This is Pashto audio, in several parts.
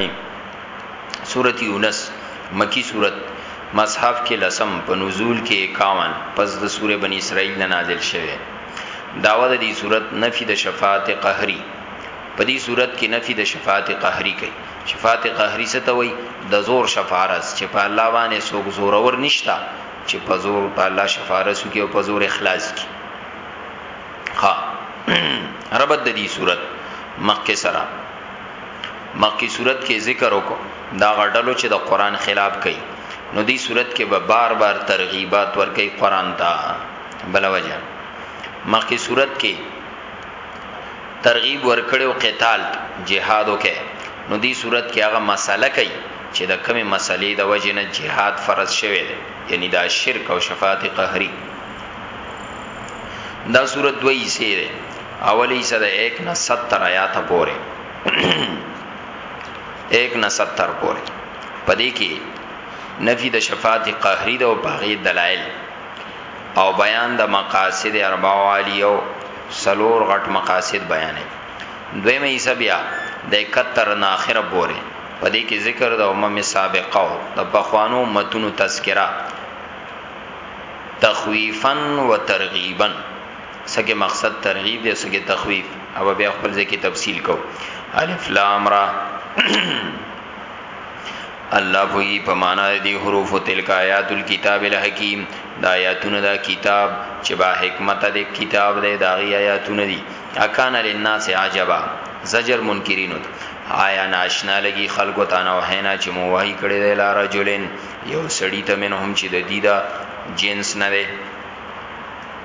الرحیم سورۃ یونس مکی سورۃ مصحف کې لسم په نزول کې 51 پس د سورې بنی اسرائیل نه نازل شوه داوا د دې سورۃ نفی د شفاعت قهری په دې سورۃ کې نفی د شفاعت قهری کوي شفاعت قهری څه ته وایي د زور شفارس چې په الله باندې څوک زورور نشتا چې په زور په الله شفارس کوي او په زور اخلاص کوي ها ربط د دې سورۃ مکه سره مخکی صورت کې ذکر وکړو دا غډلو چې د قران خلاف کوي نو دی صورت کې به بار بار ترغیبات ور کوي قران ته بل وجه مخکی صورت کې ترغیب ور کړو قتال جهاد وکي نو دی صورت کې هغه مسله کوي چې د کمی مسلې د وجې نه جهاد فرض شوی دی یعنی دا شرک او شفاعت قهری دا صورت دوی سیره اولی حصہ د 1 نه 70 آیات پورې 1 نه 70 پورې پدې کې نفی د شفاعت قهری د او باغی دلایل او بیان د مقاصد اربع عالی او سلور غټ مقاصد بیانې دویمه حصہ بیا د 71 نه اخره پورې پدې کې ذکر د امم سابقه او د بخوانو متونو تذکرہ تخویفا و ترغیبا څه کې مقصد ترغیب دی څه کې تخویف او بیا خپل ځای کې تفصیل کو الف لام را الله وی په معنا دی حروف تلک آیات الكتاب الحکیم دا آیاتونه دا کتاب چې با حکمت دی کتاب دی دا غی آیاتونه دی اکان للناس عجبا زجر منکرین آیا ناشنا لګي خلکو ته نه وحینا چې مو وحی کړی دی لار جولین یو سړی ته منهم چې د دیدا جنس نه دی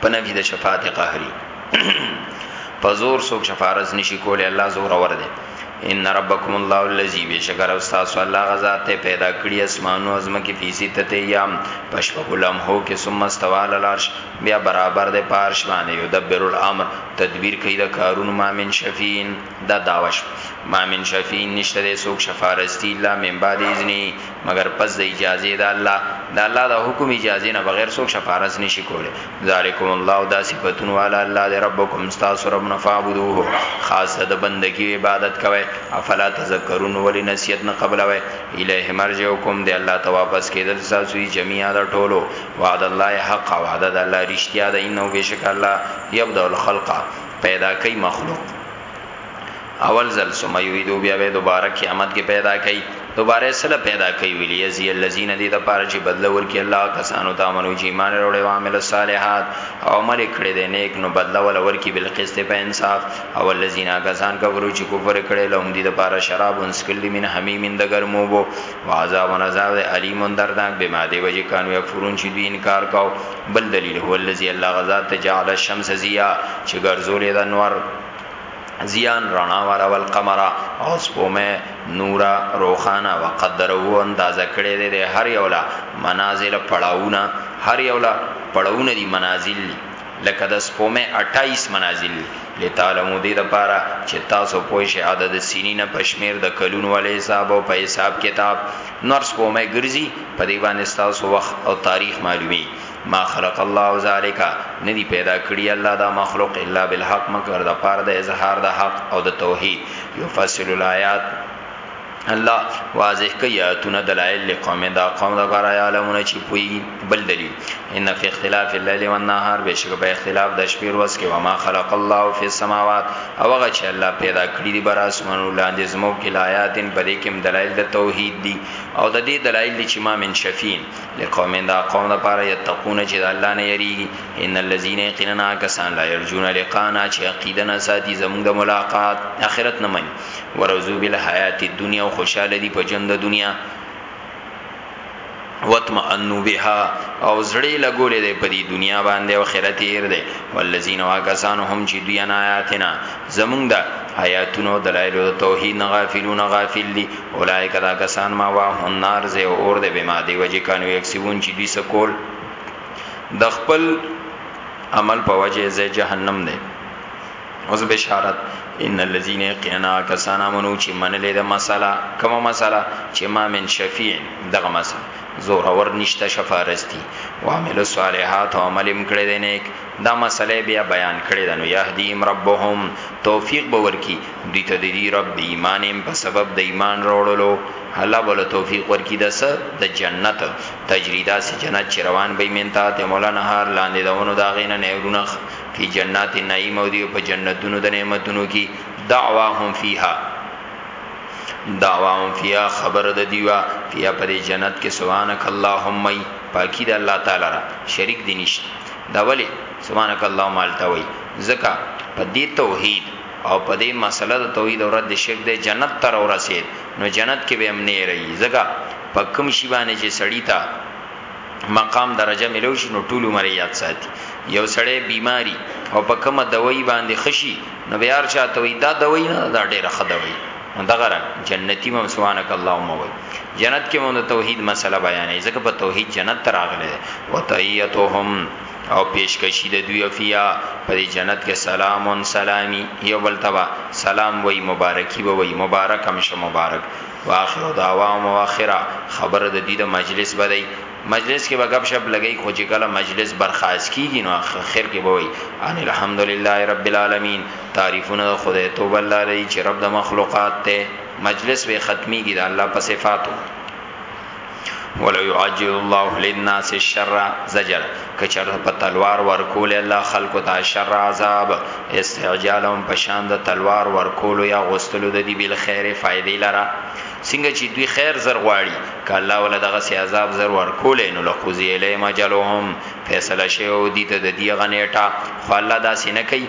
په نفي د شفاعت قهري په زور څوک شفارز نشي کولی الله زور اور دی ان ربکم الله الذی بشکر استاد الله غزا ته پیدا کړی اسمانو ازمکه فیسی ته یام پشپغلم هو کې ثم استوال العرش بیا برابر د پارش باندې یدبر الامر تدبیر کوي د کارون ما من شفین دا داوش ما من شفیع نشته د سوک شفارستی الا من بعد اذنی مگر پس د اجازه د الله د الله د حکم اجازه نه بغیر سوک شفارس نشي کوله ذالکم الله دا صفاتون والا الله د ربکم استاس رب نفعبدوه خاص د بندگی عبادت کوي افلا تذکرون ولی نسیت نه قبل وي الیه مرجعکم د الله ته واپس کیدل تاسو جميعا د ټولو وعد الله حق وعده د الله رښتیا د انه بشک الله یبدا الخلق پیدا کوي مخلوق اول ځل ثم یعیدو بیا به دوباره قیامت کې پیدا کوي دوباره سره پیدا کوي ویلی یزی الذین دی د پاره چې بدل ورکړي الله کسانو ته منو چې ایمان وروړي او عمل صالحات او عمل کړي دي نیک نو بدل ول ورکړي بل قسط په انصاف او الذین کسان کفرو چې کفر کړي لهم دی د پاره شراب انسکلی من حمیم د ګرمو بو وعذاب عذاب علیم دردناک به ما دی وجه کانو یکفرون چې دین کار کاو بل دلیل هو الذی الله هغه ذات دی جعل الشمس ضیاء چې ګرځولې ده نور زیان رڼا والا والقمر او سپومه نورا روخانا وقدره اندازه کړی دی د هر یو لا منازل پړاوونه هر یو لا پړاوونه دی منازل دی لکه د سپومه 28 منازل دی لتعلمو دې د پاره چې تاسو پوه شئ عدد سینین پښمیر د کلون ولې حساب او په حساب کتاب نور سپومه ګرځي په دې باندې ستاسو وخت او تاریخ معلومی ما خلق الله ذالک ندی پیدا کړی الله دا مخلوق الا بالحق مگر د پاره د اظهار د حق او د توحید یفصل الایات الله واضح کوي آیاتونه دلایل لقوم دا قوم دا بار عالمونه چې پوي بل دلیل ان فی اختلاف الليل والنهار بشک په اختلاف د شپې ورځ کې وما خلق الله فی السماوات او هغه چې الله پیدا کړی دی بر اسمانو لاندې زمو کې آیاتن بلکې دلایل د توحید دي او د دې دلایل دي چې ما من شفین لقوم دا قوم د پاره یتقون چې د الله نه یریږي ان الذين يقيننا کسان لا يرجون لقانا چې عقیده نه ساتي زموږ د ملاقات اخرت نه مني ورزو بالحیات الدنیا او خوشاله دي په ژوند د دنیا وتمنو بها او زړی لګولې ده په دې دنیا باندې او آخرت یې ده والذین واکسان هم چې دوی نه آیاتنا زمونږ د آیاتونو دلایل د توحید نه غافلون غافل دي اولایک دا کسان ما واه النار زه اور د بما دی وجه کانو یکسبون چې دوی سکول د خپل عمل په وجه زه جهنم دی اوس بشارت ان الذين يقينا کسان امنو چې منلې د مسله کومه مسله چې ما من شفیع دغه مسله زور اور نشته شفارستی وعمل الصالحات او عمل کړي دي نیک دا مسئله بیا بیان کړی ده نو یهدیم ربهم توفیق به ورکی دوی ته د دې رب ایمانیم په سبب د ایمان وروړلو الله بوله توفیق ورکی د س د جنت تجریدا سی جنت چې روان به منتا ته مولا نهار لاندې دونو دا غینه نهرونه فی جنات النعیم او دی په جنتونو د نعمتونو کی دعواهم فیها دعواهم فیها خبر د دیوا فیها پر جنت کې سبحانك اللهم پاکی د الله تعالی را شریک دي نشته دا ولی سبحانك اللهم هلته وای ځکه په دې توحید او په دې مسله د توحید او رد شرک د جنت تر ورسید نو جنت کې به هم نه رہی ځکه په کوم شی باندې چې سړی ته مقام درجه ملو شي نو ټول عمر یاد ساتي یو سړی بیماری او په کومه دوايي باندې خشي نو بیا ارشا ته وي دا دوايي نه دا ډیره خدوي نو دغه جنتی مم سبحانك اللهم وای جنت کې مو د توحید مسله بیانې ځکه په توحید جنت ته راغلی دی وتعیتهم او پیشکشی د دوی افیا په دې جنت کې سلامون سلامی یو بل تبا سلام وای مبارکی به وای مبارک هم شه مبارک واخر دعوا او اخره خبر د دې د مجلس بدای مجلس کې به غب شپ لګی خو چې کله مجلس برخاست کیږي نو اخر کې به وای ان الحمدلله رب العالمین تعریفونه خدای توبه الله لري چې رب د مخلوقات ته مجلس به ختميږي د الله په صفاتو ولو يعجل الله للناس الشر زجر کچر په تلوار ورکول الله خلق ته شر عذاب استعجالهم پشان د تلوار ورکول یا غستلو د دی بل خیر فائدې لرا څنګه چې دوی خیر زر غواړي ک الله ولا دغه سي عذاب زر ورکول نو لخذ الیهم اجلهم فیصله شی او دي ته د دی غنیټه خو الله دا سینه کوي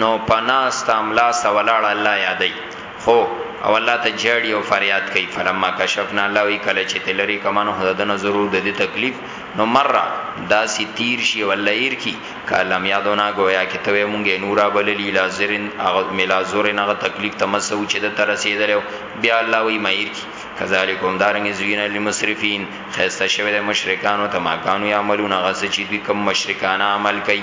نو په ناسته املا سره ولاړ الله یادای خو او الله ته جړی او فریاد کوي فلما کشفنا الله وی کله چې تلری کمنو حددن ضرور د دې تکلیف نو مره داسی تیر شي ولا ایر کی کلم یادونه گویا کې ته مونږه نورا بللی لازرن اغه ملازرن هغه تکلیف تمسو چې د تر رسیدل بیا الله وی مایر کی کذالکوم دارنګ زوینه للمسرفین خسته شوی د مشرکانو ته ما کانو یعملون غس چې دوی کم مشرکان عمل کوي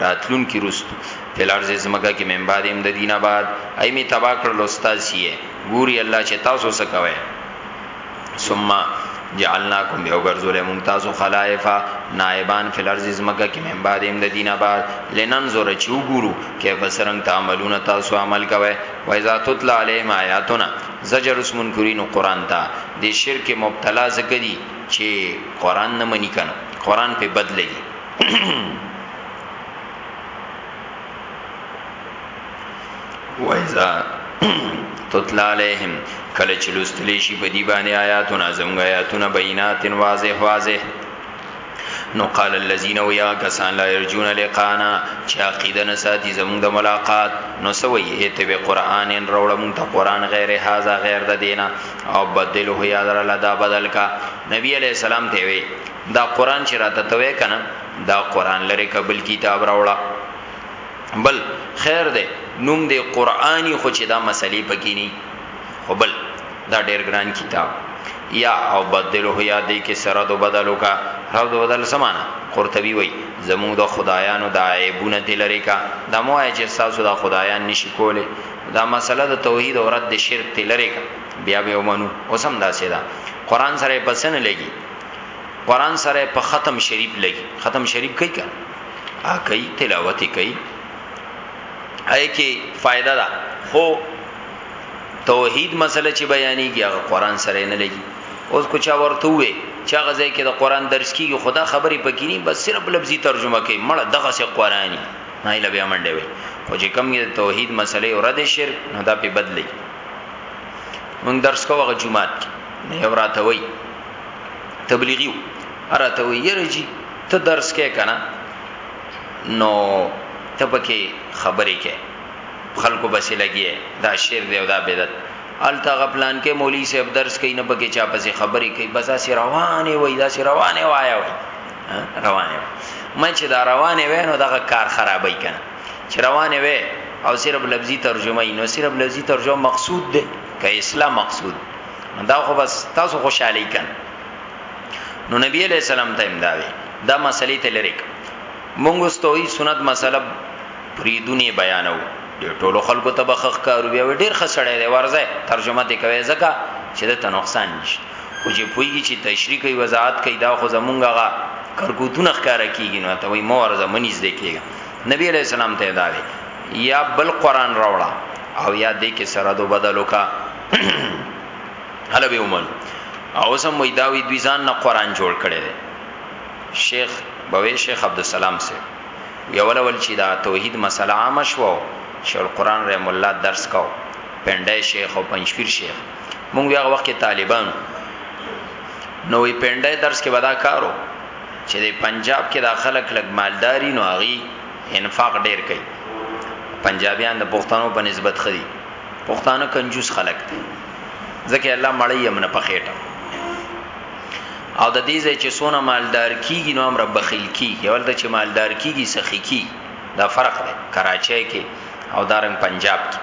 راتلون کی رست فل ارض زمکه کی من بعد هم د دینه بعد ای می تبا کړل استاسی ګوري الله چې تاسو څه کوي ثم جعلناکم به غرزول ممتاز خلائفا نائبان فل ارض زمکه کی من بعد هم د دینه بعد لننظر چې وګورو کیف سرنګ تعملون تاسو عمل کوي و اذا تطلع علیهم آیاتنا زجر اس منکرین قران تا د شرک مبتلا زکدي چې قران نه منی کنه قران په بدلې وایزا تطلع علیهم کله چې لوستلی شي په دی باندې آیاتونه زموږ آیاتونه بینات واضح واضح نو قال الذين ويا کسان لا يرجون لقانا چې عقیده نه ساتي زموږ د ملاقات نو سوي ایت به قران ان روړم ته قران غیر هاذا غیر د دینه او بدله یا در الله دا بدل کا نبی علیہ السلام ته وی دا قران چې راته توې کنه دا قران لري قبل کتاب راوړه بل خیر ده نوم دی قرآنی خو چې دا مسلې پکې ني خو بل دا ډېر ګران کتاب یا او بدله یا دې کې سره دو بدلو کا راو دو بدل سمانا قرطبي وای زمو د خدایانو د عیبونه دلری کا د مو چې تاسو د خدایان نشی کوله دا مسله د توحید او رد شرک دلری کا بیا به ومنو اوسم دا سیدا قران سره پسنه لګي قران سره په ختم شریف لګي ختم شریف کوي کا ا کوي تلاوت کوي اې کې فائدہ ده خو توحید مسله چې بیانېږي هغه قران سره نه لګي اوس کو چا ورته وې چا غزه کې د قران درس کیږي خدا خبرې پکې نه بس صرف لفظي ترجمه کوي مړه دغه سه قرآني نه لبه امنډه وي خو چې کم یې توحید مسله او رد شرک نه دا په بدلی مونږ درس کوغه جمعات نه یو راته وای تبلیغیو اراته وی یره جی ته درس کې کنه نو تبکه خبرې کې خلکو بسې لګي دا شعر دی او دا بدعت الته غپلان کې مولوی صاحب درس کوي نه پکې چا پسې خبرې کوي بس اسی روانه وای دا سی روانه وایا وای روانه مې چې دا روانه وای نو دغه کار خرابای کنه چې روانه وای او صرف لفظي ترجمه نو صرف لفظي ترجمه مقصود ده که اصلاح مقصود دا خو بس تاسو خوشحالي کن نو نبی علیہ السلام ته امداوي دا مسلې ته لری مونږ استوي سنت مسله پریدونی بیانو ډیر ټولو خلکو ته بخخ کارو بیا ډیر خسړې دی ورځه ترجمه دې کوي ځکه چې دا نقصان نشي خو چې پویږي چې تشریح کوي وضاحت کوي دا خو زمونږه غا کرکوتونه ښکارا کیږي نو ته وای مو ورځه منیز دې کیږي نبی علیہ السلام ته دا وی یا بل قران راوړه او یا دې کې سره دو بدلو کا هله به ومن او سم وې دا وی دوی ځان نه قران جوړ کړي دي شیخ بوي شیخ عبد السلام سي یو ولول چې دا توحید مسله عام شو شیخ القران رحم الله درس کاو پندای شیخ او پنځپیر شیخ مونږ هغه وخت کې طالبان نو وی پندای درس کې ودا کارو چې د پنجاب کې دا خلک لګ مالداری نو اغي انفاق ډیر کوي پنجابیان د پښتنو په نسبت خدي پښتانه کنجوس خلک دي ځکه الله مړی يم نه پخېټه او د دې ځای چې سونه مالدار کیږي نو امر بخیل کیږي ولته چې مالدار کیږي سخی کی دا فرق دی کراچۍ کې او دارنګ پنجاب کې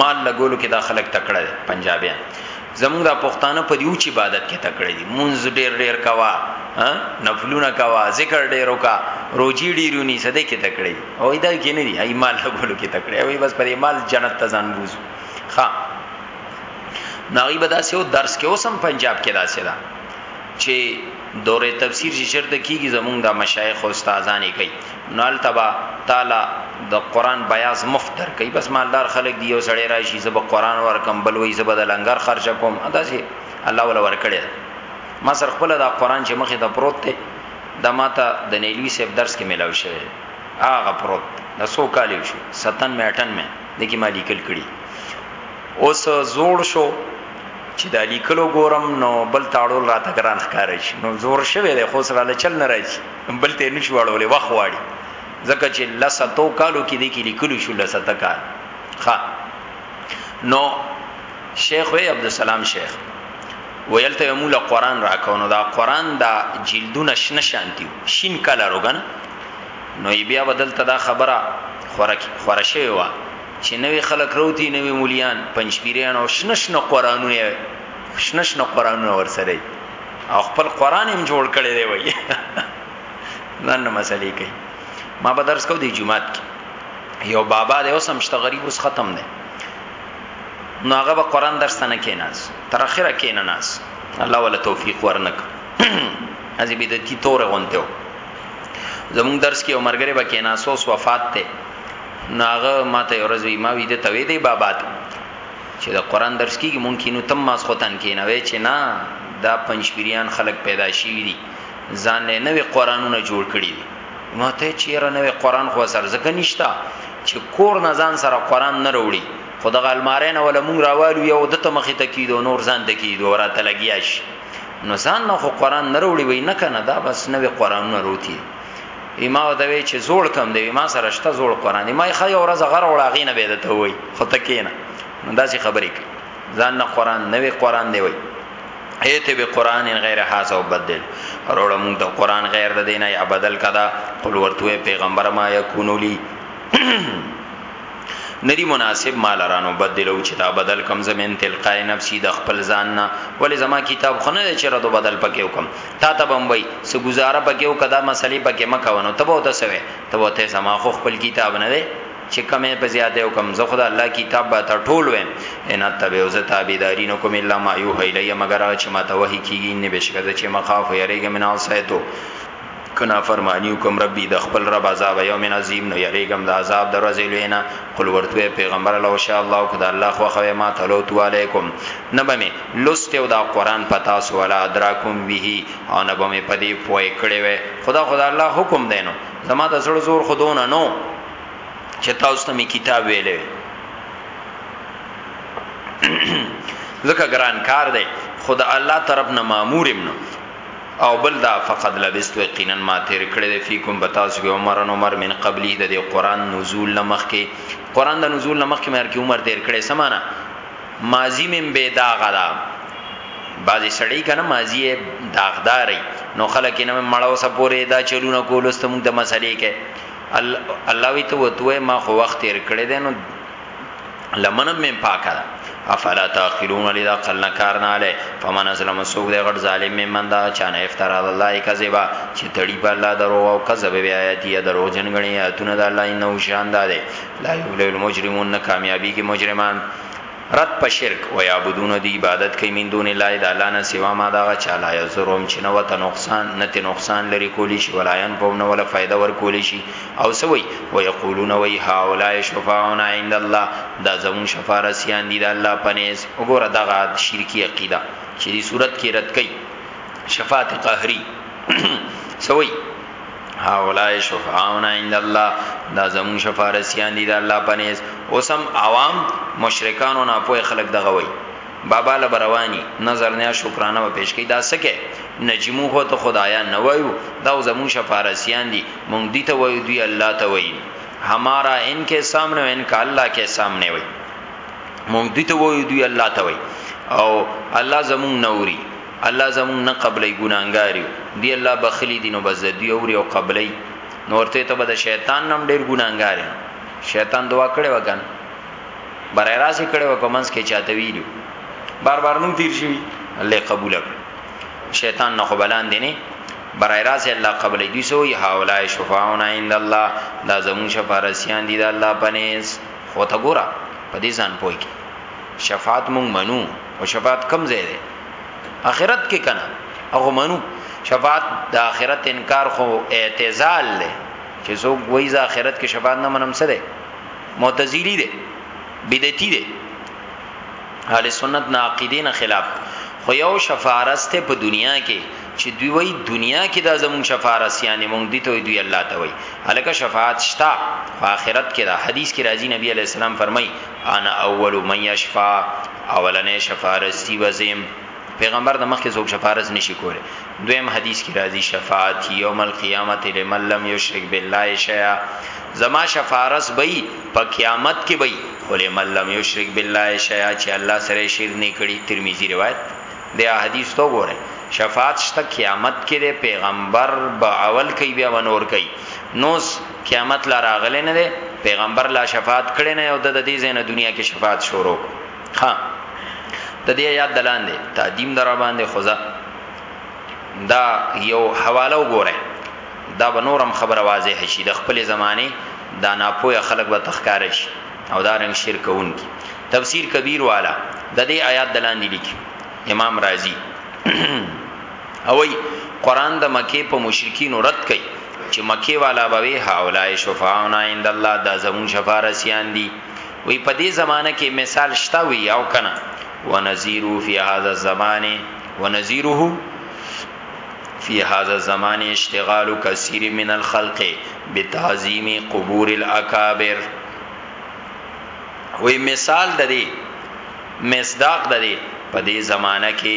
مال لګولو کې دا خلک تکړه دي پنجابیان زمونږ د پښتانه په دیو چې عبادت کې تکړه دي مونږ ډېر ډېر کوا نفلونه کوا ذکر ډېر وکا روجي ډېرونی سده کې تکړه دي او دا کې نه دی ای مال غولو کې تکړه وي بس پر مال جنت ته ځان بوز ها ناغي بدا سیو درس کې اوسم پنجاب کې داسې دا چې دوره تفسیر چې شرط کیږي زمونږ د مشایخ او استادان یې کوي نال تبا تعالی د قران بیاض مفت در کوي بس مالدار خلک دی او سړی راشي زب قران ورکم بل وی زب د لنګر خرج کوم ادا سي الله ولا ورکړي ما سر خپل د قران چې مخه د پروت ته دا ماته د نیلوی صاحب درس کې ملاو شوی دی هغه پروت د سو کال شو 97 میټن مې د کی مالی کل کړي اوس زوړ شو چې د لیکلو ګورم نو بل تاړول راته ګران ښکار شي نو زور شوی دی خو سره له چل نه راځي بل ته نشو اړولې وخت واړي ځکه چې لساتو کالو کې دی کې لیکلو شو لساته کال ها نو شیخ وی عبد السلام شیخ ویل ته مولا قران راکونو دا قران دا جلدونه شنه شانتیو شین کلر وګن نو بیا بدل ته دا خبره خورشه وا چې نوې خلک روتی نوې مولیان پنځپیران او شنه شنه قرانونه شنه شنه قرانونه ورسره او خپل قران هم جوړ کړي دی وای نن مسلې کوي ما به درس کو دی جمعات کې یو بابا دی اوس هم شته غریب اوس ختم دی نو هغه به قران درس ته نه کیناس تر اخره کیناس الله ولا توفیق ورنک ازي بدعتي تور غونته زمون درس کې عمرګری به کیناسو وفات ته ناغه ماته ورځوي ما وی د توې دی بابا ته چې د قران درس کېږي مونږ نو تم ماس خوتن کې نه وې چې نه دا پنځپیریان خلک پیدا شي دي ځان نه نوې قرانونه جوړ کړي دي نو ته چیرې نوې قران خو سر زکه نشتا چې کور نه ځان سره قران نه وروړي خو د غلمارې نه ولا مونږ راوالو یو د ته مخې ته کیدو نور ځان ته کیدو راته لګیاش نو ځان نه خو قران نه وروړي وای نه کنه دا بس نوې قران نه وروتي ایما او دوی چې زوړ کم دی ما سره شته زوړ قران ما خو یو ورځ غره وړاغې نه به دته وای خو تکینه نو دا څه خبرې کوي ځان نه قران نوې قران دی وای ایت به قران غیر هاذا وبدل وروړه موږ د قران غیر د دینه یا بدل کدا قل ورته پیغمبر ما یکونو لی ندی مناسب مال رانو بدلو چې دا بدل کم زمين تلقای نفسي د خپل ځان نه ولې زما کتاب خونه چې ردو بدل پکې وکم تا ته بمبئی سو گزاره پکې وکدا مسلې پکې مکه ونه تبو ته سوي تبو ته زما خو خپل کتاب نه دی چې کمه په زیاته او کم زه خدا الله کتاب به تر ټول ویم ان تبعو زه تابعداري نو کوم الا ما یو هیلی مگر چې ما ته وਹੀ کیږي نه بشکره چې مخاف یریګ من اوسایتو کنا فرمانیو کوم ربي د خپل رب عذاب یوم عظیم نو یریګم د عذاب دروازې لوینا قل ورته پیغمبر الله ان شاء الله کدا الله خو خو ما تعالی تو علیکم نبمه لست او دا قران پتا سو ولا ادراکم به او نبمه پدی پوی کړي وې خدا خدا الله حکم دینو زما د زړه زور خودونه نو چې تاسو ته می کتاب ویلې ځکه ګران کار دی خدا الله طرف نه مامور یم نو او بل دا فقد لبست یقینا ما تیر کړی دی فیکم بتاسو کې عمر ان عمر من قبلی د قران نزول لمخ کې قران د نزول لمخ کې مې عمر تیر کړی سمانه ماضی مې بے داغه دا بعضی سړی کنه ماضی داغداري نو خلک نه مړاو سپورې دا چلونه کولستم د مسلې کې الله وی ته وتوې ما خو وخت تیر کړی دی نو لمن مې پاکه ده افلا تاخلون علی دا قلنا کار نه علی فمن اسلم سوق دی غټ ظالم می من دا چان افترا الله کذبا چې تړي په الله درو او کذب بیا آیاتی درو جنګنی اتونه د الله انه شان ده لا یبل المجرمون کامیابی کې مجرمان رد په شرک، ویعبدون دی عبادت کوي من دون الله د الله نه سوا ما د هغه چا لا یضرهم چې نه ورته نقصان نه ترې نقصان لرې کولی شي ولا ینفعهم نه وله فایده ورکولی شي او څه وایي ویقولون وایي هؤلاء شفاعنا عند الله دا زموږ شفارسیان دي د الله په نېز وګوره دغه شرکي عقیده چې دې صورت کې رد کوي شفاعت قهري څه وایي هاولای شفاعون عند الله دا زمون شفارسیان دي د الله پنيز اوسم عوام مشرکان او ناپوه خلک دغه وای بابا لبروانی نظر نه شکرانه و پیش کی دا سکه نجمو هو ته خدایا نه وایو دا زمون شفارسیان دي مونږ دي ته وایو دوی الله ته وایي همارا ان کې سامنے ان کا الله کې سامنے وایي مونږ دي ته وایو دوی الله ته وایي او الله زمون نوري الله زموږ نه قبلوي ګناهګار يو دی الله بخښلي دي نو بس د دوی اوري او قبلوي نو ورته وایي ته به د شیطان نه هم ډېر ګناهګار یې شیطان دعا کړې وه کنه برای راځي کړي و په منځ کې چاته ویلو بار بار نو تیر شي الله قبول کړ شیطان نه خبلان دي نه برای راځي الله قبول دي سو ی هاولای شفاعون عند الله دا زمون شفارسیان دي د الله پنيز خو تا ګورا په دې ځان پوي کې شفاعت مونږ منو او شفاعت کم ځای دی اخرت کې کنه هغه منو شفاعت د اخرت انکار خو اعتزال له چې څوک وایي ز اخرت کې شفاعت نه منم سره معتزلی دی بدعتی دی اهل سنت نه عقیدین خلاف خو یو شفارست په دنیا کې چې دوی وایي دنیا کې دا زمون شفارست یعنی مونږ دي ته دوی الله ته وایي الکه شفاعت شتا په آخرت کې دا حدیث کې راځي نبی علی السلام فرمایي انا اول من یشفع اولنې شفارسی وزیم پیغمبر د مخکې څوک شفارس نشي کوله دویم حدیث کې راځي شفاعت یوم القیامت لمن لم یشرک بالله شیئا زما شفارس بئی په قیامت کې بئی خو لمن لم یشرک بالله شیئا چې الله سره شرک نه کړي ترمذی روایت دی حدیث تو ګوره شفاعت شته قیامت کې پیغمبر به اول کوي بیا ونور کوي نو قیامت لا راغلی نه دی پیغمبر لا شفاعت کړی نه او د دې ځای نه دنیا کې شفاعت شروع ها د دې یاد دلان دی تعظیم در باندې خدا دا یو حواله وګوره دا به نورم خبره واضح شي د خپل زمانه دا ناپوهه خلک به تخکار شي او دا رنګ شرک کوونکی تفسیر کبیر والا د دې آیات دلان دی لیکي امام رازی او وایي قرآن د مکې په مشرکینو رد کوي چې مکې والا به وي هؤلاء شفاعنا عند الله دا زمون شفارسیان دي وی په دې زمانه کې مثال شته وی او کنه ونذيرو فی هذا الزمان ونذيره فی هذا الزمان اشتغال کثیر من الخلق بتعظیم قبور الاکابر وی مثال د دې مصداق د دې په دې زمانہ کې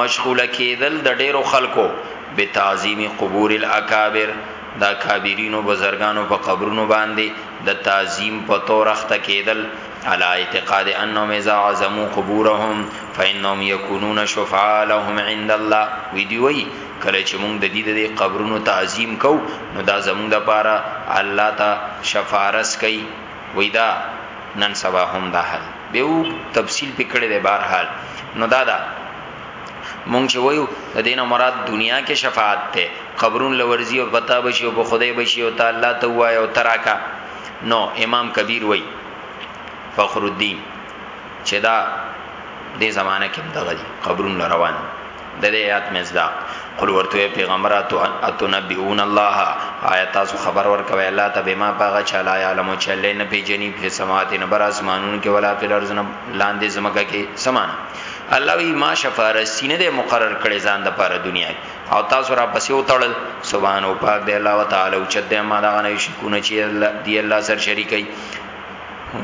مشغوله کیدل د ډیرو خلکو بتعظیم قبور الاکابر د اکابرینو بزرګانو په قبرونو باندی د تعظیم په تور اخته کیدل علی اعتقاد انهم اذا عظموا قبورهم فانهم یکونون شفعاء لهم عند الله وی دی وی کله چې موږ د دې د قبرونو تعظیم کو نو دا زموږ د پاره الله ته شفارس کوي وی دا نن سبا هم دا حل به او تفصیل پکړه دی بهر حال نو دا دا مونږ چې وایو د دینه مراد دنیا کې شفاعت ته قبرون لورزی او پتا بشي او په خدای بشي او تعالی ته وای او تراکا نو امام کبیر وای فخر الدین چې دا دې زمانہ کې دغه قبرون روان د دې آیات مصداق قل ورته پیغمبرات اتنبئون الله آیات تاسو خبر ورکوي الله ته بما پاغه چلا علم چل نه پیجنی په سماوات نه بر اسمانون کې ولا په الارض نه لاندې زمګه کې سمان الله وی ما شفاره سینه دې مقرر کړي ځان د پاره دنیا او تاسو را پسې وتړل سبحان او پاک دې الله تعالی او چد دې ما دا نه شي کو نه چې الله دې الله سر شریکي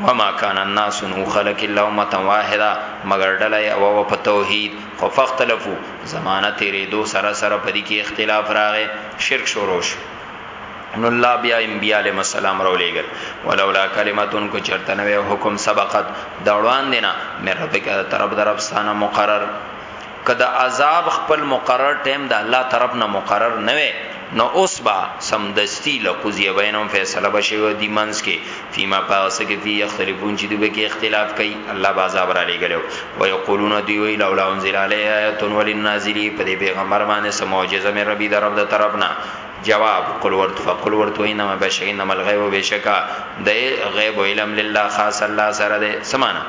وما كان الناس نو خلق الا امه واحده مگر ډلې او په توحید خو فختلفو زمانہ تیرې دو سره سره پدې کې اختلاف راغې شرک شروع شو نو الله بیا انبیاء علیهم السلام رو لېګل ولولا کلمتون کو چرته نو حکم سبقت دړوان دینا مې رب کې طرف درفستانه مقرر کدا عذاب خپل مقرر ټیم د الله طرف نه مقرر نه وي نو اوس به سمدستی لقضی بینهم فیصله به شوی دی منس کې فیما پاسه کې فی یختلفون چې دوی کې اختلاف کوي الله بازاب را لګلو و یقولون دوی وی لولا انزل علی آیت وللنازلی په دې پیغمبر باندې سم معجزه مې ربی د رب د طرفنا جواب قل ورت فقل ورت وینما بشک انما الغیب بشکا د غیب علم لله خاص الله سره ده سمانا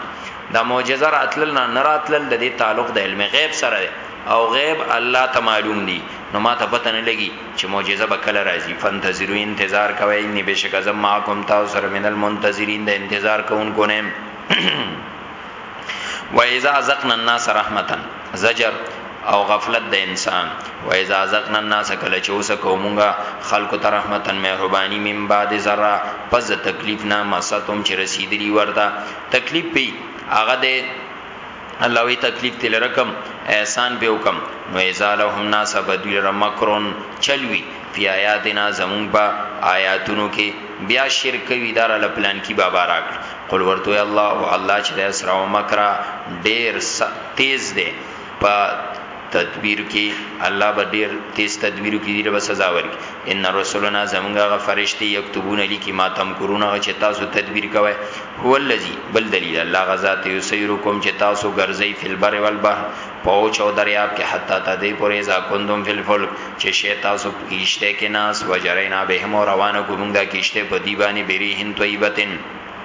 دا معجزه راتلل نه راتلل د دې تعلق د علم غیب سره ده او غیب الله ته معلوم دي نو ماته پته نه لګي چې معجزه به کله راځي فانتظروا انتظار کوي اني بشک زم معكم تاسو سره من المنتظرين د انتظار کوونکو نه و اذا ذقنا الناس رحمتا زجر او غفلت د انسان و اذا ذقنا الناس کله چې اوس کومګه خلق ته رحمتا مهرباني من بعد ذرا پس تکلیف نه مستم چې رسیدلی ورته تکلیف پی هغه د الله وی تکلیف تل رقم احسان به وکم نو ازالهم ناس بدوی رمکرون چلوی فی آیاتنا زمون با آیاتونو کې بیا شرک وی دار ل پلان کی بابا راک قل ورته الله او الله چې اسرا او مکرا ډیر تیز دی په تدبیر کی الله به ډیر تیز تدبیر کی دی به سزا ورکی ان رسولنا زمونږه غ فرشتي یكتبون لیکي ما تم کرونه غ چې تاسو تدبیر کوي هو الذی بل دلیل الله غزا ته یسیرکم چې تاسو ګرځي فل بر ول بحر پاو چو دریاب کې حتا ته دی پورې ځا کوندم فل فلک چې شی تاسو کیشته کې ناس وجرینا بهم روانه کومږه کیشته په دی باندې بری هن طیبتن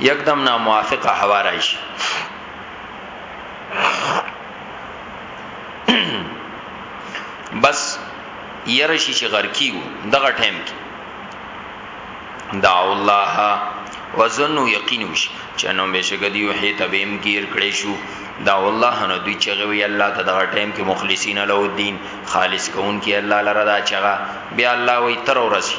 یکدم نا موافقه هوا راشي بس يرشي چې غرکیو دغه ټیم کې دعو الله وزنو یقینوش چې نو بشګدی یو هی تبیم گیر کړی شو دا والله نو دوی چې غوي الله ته دغه ټیم کې مخلصین له دین خالص کون کې الله لره دا چغه بیا الله وی تر ورسی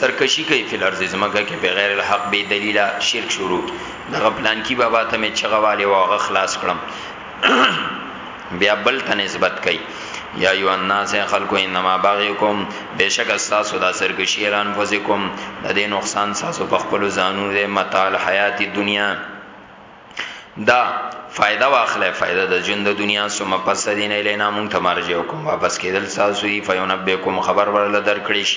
سرکشی کوي فی الارض ځمکه کې بغیر الحق بی دلیله شرک شروع کی دغه پلان کی بابا ته می چغه والی او هغه خلاص کړم بیا بل ته نسبت کوي یا ایو الناس خلقو انما باغیکم بشک استاسو دا سرکشی ران فزکم د دې نقصان تاسو په خپل ځانو دې متال حیات دنیا دا فائدہ واخله فائدہ د ژوند د دنیا سم پس دین الینا مون ته مرجع کوم واپس کېدل ساسو ای فینبکم خبر ورل درکړیش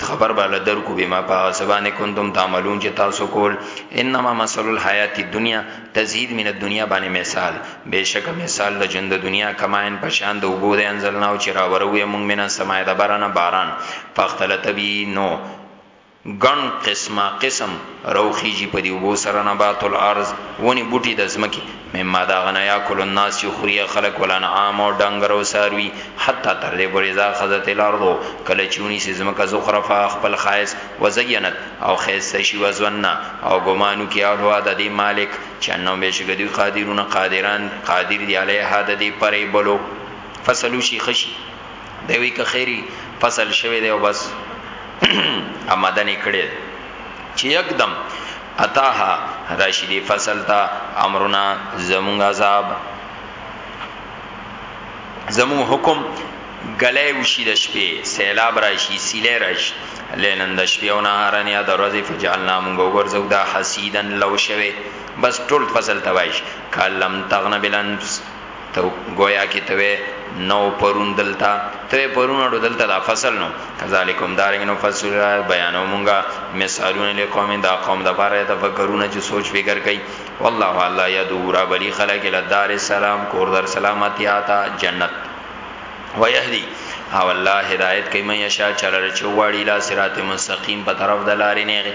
خبر ورل در کو بما پا سبان کنتم تعملون چې تاسو کول انما مثل الحیات الدنیا تزهید من الدنیا باندې مثال بهشکه مثال د ژوند د دنیا کماین پشان د وګو د انزلنا او چې راوروي مونږ مینا سمای د باران باران فختلت بی نو ګڼ قسما قسم راوخیژي په دي اوبو سره نبات الارض وني بوټي د ځمکي مما دا غنه یاکل الناس چي خوري یې خلک والانعام او ډنګر او څاروي حتی تر دې پوري اذا اخذت الارض کله چي ونیسي ځمکه زخرفها خپل ښایست وزینت او ښایسته شي وظن او ګمان وکړي اهلها د دې مالک چي انهم بېشکه دوی قادرون قادران قادر دي علیها د دې پري بلو فصل وشي ښه شي. دی وی که خیری فصل شوی دی او بس آمدنی کړی چې یکدم اتاها راشی دی فصل تا امرنا زمونږ عذاب زمون حکم گلای وشی د شپې سیلاب راشي سیلې راشي لینن د شپې او نهارن یا د ورځې فجعلنا موږ وګرځو دا حسیدن لو شوه بس ټول فصل تبایش کلم تغن بلنس ته گویا کی ته نو پرون دلتا ته پرون اړو دلتا دا فصل نو کذالکم دارنګ نو فصل بیانو مونږه مثالونه له قوم دا قوم د بار ته فکرونه چې سوچ فکر کوي والله الله یدور بلی خلق ال دار السلام کور در سلامتی آتا جنت ويهدي او الله هدایت کوي مې شا چلل چې واړی لا صراط مستقیم په طرف د لارې نه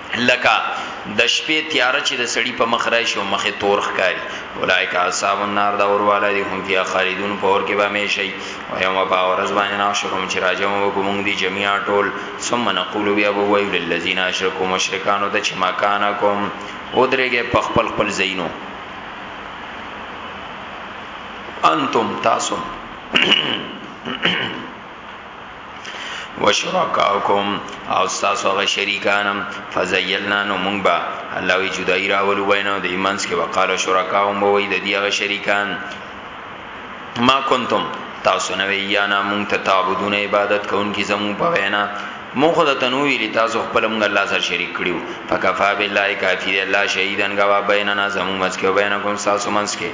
لکه د شپې تیاره چې د سړي په مخ راشي او مخ یې تور ښکاري، اولئک اصحاب النار، دا اور والا دي، هم فیها خالدون، په اور کې به همیشه وي، و یوم په هغه ورځ باندې نحشرهم چې راجمع به کړو مونږ دوی جمیعا ټول، ثم نقول بیا به ووایو للذین اشرکوا مشرکانو ته چې مکانکم ودرېږئ په خپل خپل ځایونو انتم تاسو وشرکاکم او تاسو هغه شریکانم فزیلنا نو مونږ با الله وی جدای راولو بینه د ایمانس کې وقاله شرکاهم وی د دی هغه شریکان ما کنتم تاسو نه وی یا نه مونږ ته تعبدون عبادت کوونکی زمو په وینا مونږ خدای ته نو ویلی تاسو خپل مونږ الله سره شریک کړیو فکفا بالله کافی الله شهیدن گوا بیننا زمو مسکو بینکم تاسو منسکه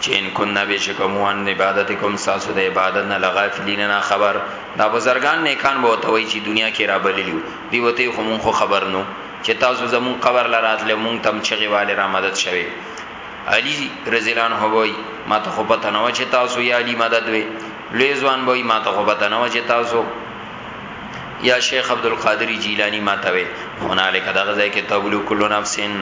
چې ان كنا بشکمو ان عبادتکم ساسو د عبادت نه لغافلین نه خبر دا بزرگان نیکان به وتوي چې دنیا کې را بللیو دی وته خو مونږ خبر نو چې تاسو زمون قبر لراتله مونږ تم چغي والي را مدد شوي علی رزلان هووي ما ته خو پته نه و چې تاسو یا علی مدد وي لوی ځوان وای ما ته خو پته نه و چې تاسو یا شیخ عبد القادر جیلانی ما ته وي هنالک دغه ځای کې تبلو کلو نفسن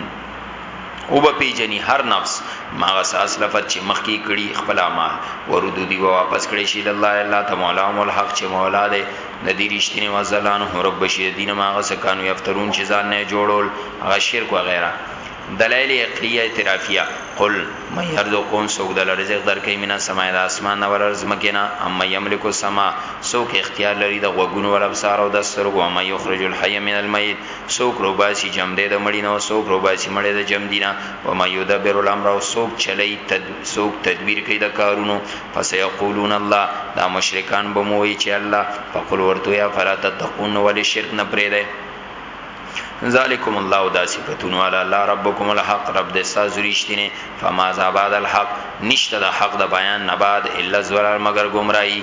او به پیجنی هر نفس ما غس اسلفت چې مخکی کړي خپل اعمال ورودو دی واپس کړي شي الله الله ته مولا او الحق چې مولا دی ندی رښتینی وزلان هو رب شي دین ما غس کانو یفترون چې ځان نه جوړول هغه شرک و غیره دلائل عقلیه اعترافیه قل من يرزقون سوق دل رزق در کوي مینا سماع د اسمان او ارز مکینا اما یملک السما سوق اختیار لري د غوګونو ول ابصار او د سترګو اما یخرج الحي من المیت سوک روباسی جمده د مړی نه او سوک روباسی مړی د جمدی نه و ما یدبر الامر او سوک چلی تد سوک تدبیر کئ د کارونو پس یقولون الله دا مشرکان به مو وی چه الله فقل ورتو یا فلا تتقون ولی شرک نه پری دی ذالکم الله دا صفاتون والا الله ربکم الحق رب د ساز رښتینه فما زاباد الحق نشته د حق د بیان نه بعد الا زرار مگر گمراهی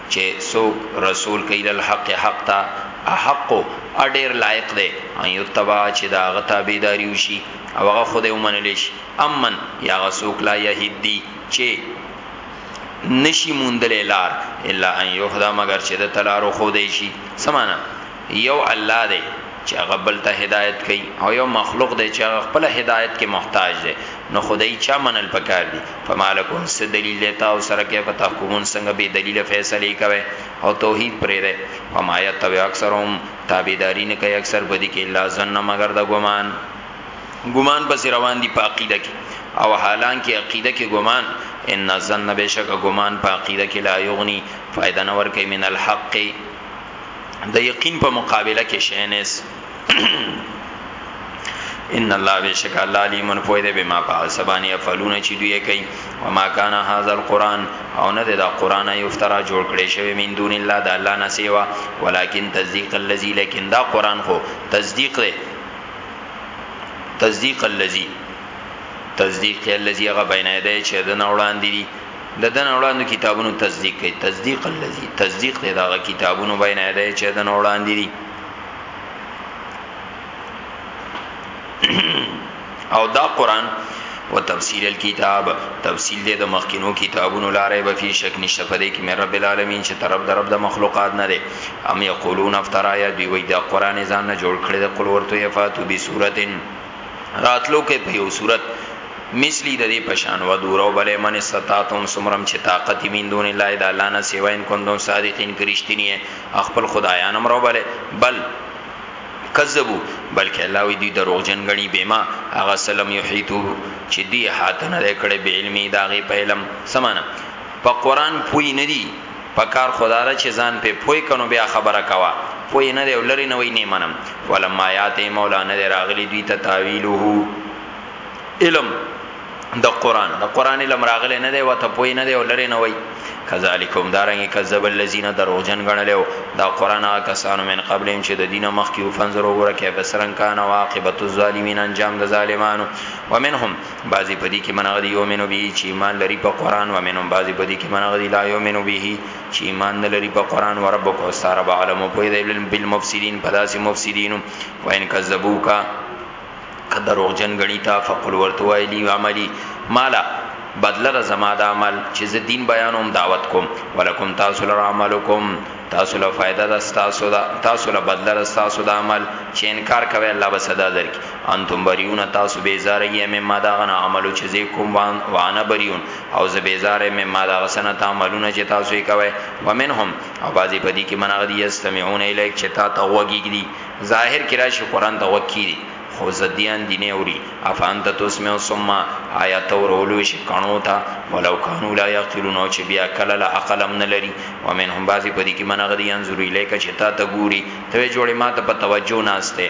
چه څوک رسول کوي للحق حق تا احق اډیر لایق دی ان یتبع چې دا غ تابعداري وشي او هغه خدای ومنل شي امن یا غسوک لا یهدی چې نشي موندلې لار الا ان یهدا مگر چې د تلارو خو دی شي سمانا یو الله دی چې هغه بل ته هدایت کوي او یو مخلوق دی چې هغه خپل هدایت کې محتاج دی نو خدای چا منل پکار دی فمالکم س دلیل دیتا او سره کې پتا کومون څنګه به دلیل فیصله کوي او توحید پرې ده او ما یتو اکثرهم تابعداري نه کوي اکثر بدی کې الا ظن مگر د ګمان ګمان بس روان دي په عقیده کې او حالانکه عقیده کې ګمان ان ظن بشک ګمان په عقیده کې لا یغنی فائدہ نه ور کوي من الحق د یقین په مقابله کې شینس ان الله بشک الله علیم پوی دی بما فعسبانی افعلون چې دوی کوي وما کان هاذا القران او نه دا قران یفترا جوړ کړي شوی من دون الله د الله نه سیوا ولکن تصدیق الذی لکن دا قران خو تصدیق دی تصدیق الذی تصدیق الذی هغه بینه دی چې د نوړان دي د دن وړاندو کتابونو تصدیق کوي تصدیق الذی تصدیق دی داغه کتابونو بین ایده چې دن وړاندې دي او دا قران و تفسیر الكتاب تفصیل دې د مخکینو کتابونو لارې به فی شک نشه پدې کې مې رب العالمین چې طرف در رب د مخلوقات نه دي ام یقولون افترا یا دی وی دا قران ځان نه جوړ کړی د قل ورته یفاتو بسورتن راتلو کې په یو صورت مثلی د دې پشان و دورو بلې من استطاعتم سمرم چې طاقت من دون الله د الله نه سیوا ان کوم صادقین کرشتنی خپل خدایانم رو بلې بل کذبو بلکې الله وی دی دروغ جن غنی بما هغه سلام یحیتو چې دی حاتنه کړي به علمي داغه په علم سمانه په قران پوی ندی پکار خو دا ده چې ځان پرې پوه کړه نو بیا خبره کوه، پوه نه دی او لرې نه وي نې منم. ولما یاتهم او لا نه دی راغلی دوی ته تاویله، علم د قرآن، د قرآن علم راغلی نه دی ورته، پوه نه دی او لرې نه وي. کذالک همدارنګه کذب الذین دروغجن ګڼلی وو دا قرآن هغه کسانو من قبلهم چې د دوی نه مخکې وو، فانظر وګوره کیف څرنګه کان عاقبة الظالمین انجام د ظالمانو ومنهم بعضی پدی کې منغه دی یومنو به چې ایمان لري په قران و منهم بعضی پدی کې منغه دی لا یومنو به چې ایمان نه لري په قران و ربک او ساره به علم او پوی دی بالمفسدين پداسې مفسدين و ان کذبوکا کدرو جن غنی تا فقل ورته ویلی عملی مالا بدله د زما د عمل چې زه دین بیانوم دعوت کوم ولکم تاسو لر عملکم تاسو له فائدہ د تاسو د تاسو له بدله د تاسو د عمل چې انکار کوي الله به صدا درکړي انتم بریون تاسو بیزار یې مما دا غنا عملو چې زی کوم وان وانا بریون او زه بیزار یې مما دا غسنه تا عملونه چې تاسو یې کوي ومنهم او بازي پدی کې منغ دی استمعون الیک چې تا ته وګیګدي ظاهر کې راشي قران ته وکیری خو زدیان دی نه اوري افان ته تسمع ثم آیا تور اولو شي کڼو ته ولو کانو لا یقلون او چې بیا کله لا عقلم نه لري ومنهم بازي پدی کې منغ دی انظر الیک چې تا ته ګوري ته جوړې ما ته په توجه ناشته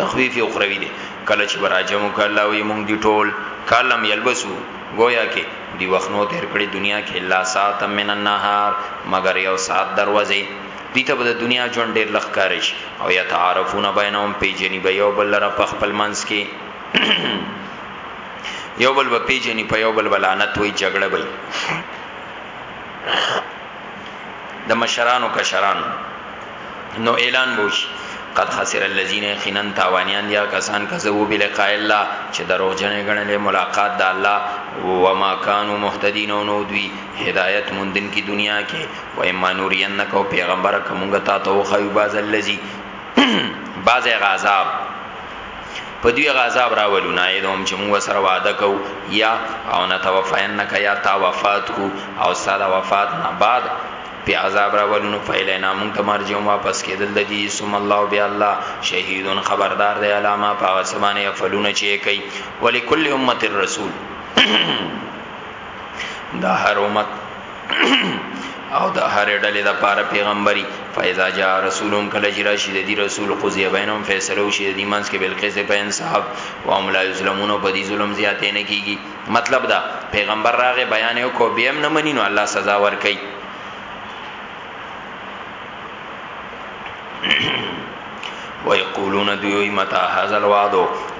تخویف اخروی دی کله چې براجم وک الله وی مونږ دی ټول کالم یلبسو گویا کې دی وخت نو تیر کړی دنیا کې الا ساعت من النهار مگر یو ساعت دروازه دي ته د دنیا ژوند ډیر لخ کارش او یتعارفون بینهم پیجنی به یو بل را په خپل منځ کې یو بل به پیجنی په یو بل بلانت وی جګړه وی د مشرانو کشرانو نو اعلان بوش قد خسر الذين يقينا تاوانيان دي کسان کذبوا بلقاء الله چې دروغجن غنلې ملاقات د الله و ما كانوا مهتدين نو دوی هدايت مندن کی دنیا کې و اما نورينک او پیغمبر کومګه تا ته خو بعض الذي بعض غذاب په دوی غذاب راولو نه ایدوم چې موږ سره وعده کو یا او نه توفینک یا تا وفات کو او ساده وفات نه بعد په عذاب راولو نو فیلینا موږ ته مرجم واپس کېدل د دې سم الله بیا الله شهیدون خبردار دی علامه په سمانه فلونه چې کوي ولکل امه الرسول دا هر امت او د هر ډلې د پاره پیغمبري فایزا جاء رسولهم کله چې راشي د دې رسول خو زی بینهم فیصلو شي د دې منځ کې بل قصه په انصاف او هم لا یظلمون په دې ظلم زیاتې نه کیږي مطلب دا پیغمبر راغه بیان یو کو بیم نه مني نو الله سزا ور کوي ويقولون دوی متا هاذا الوعد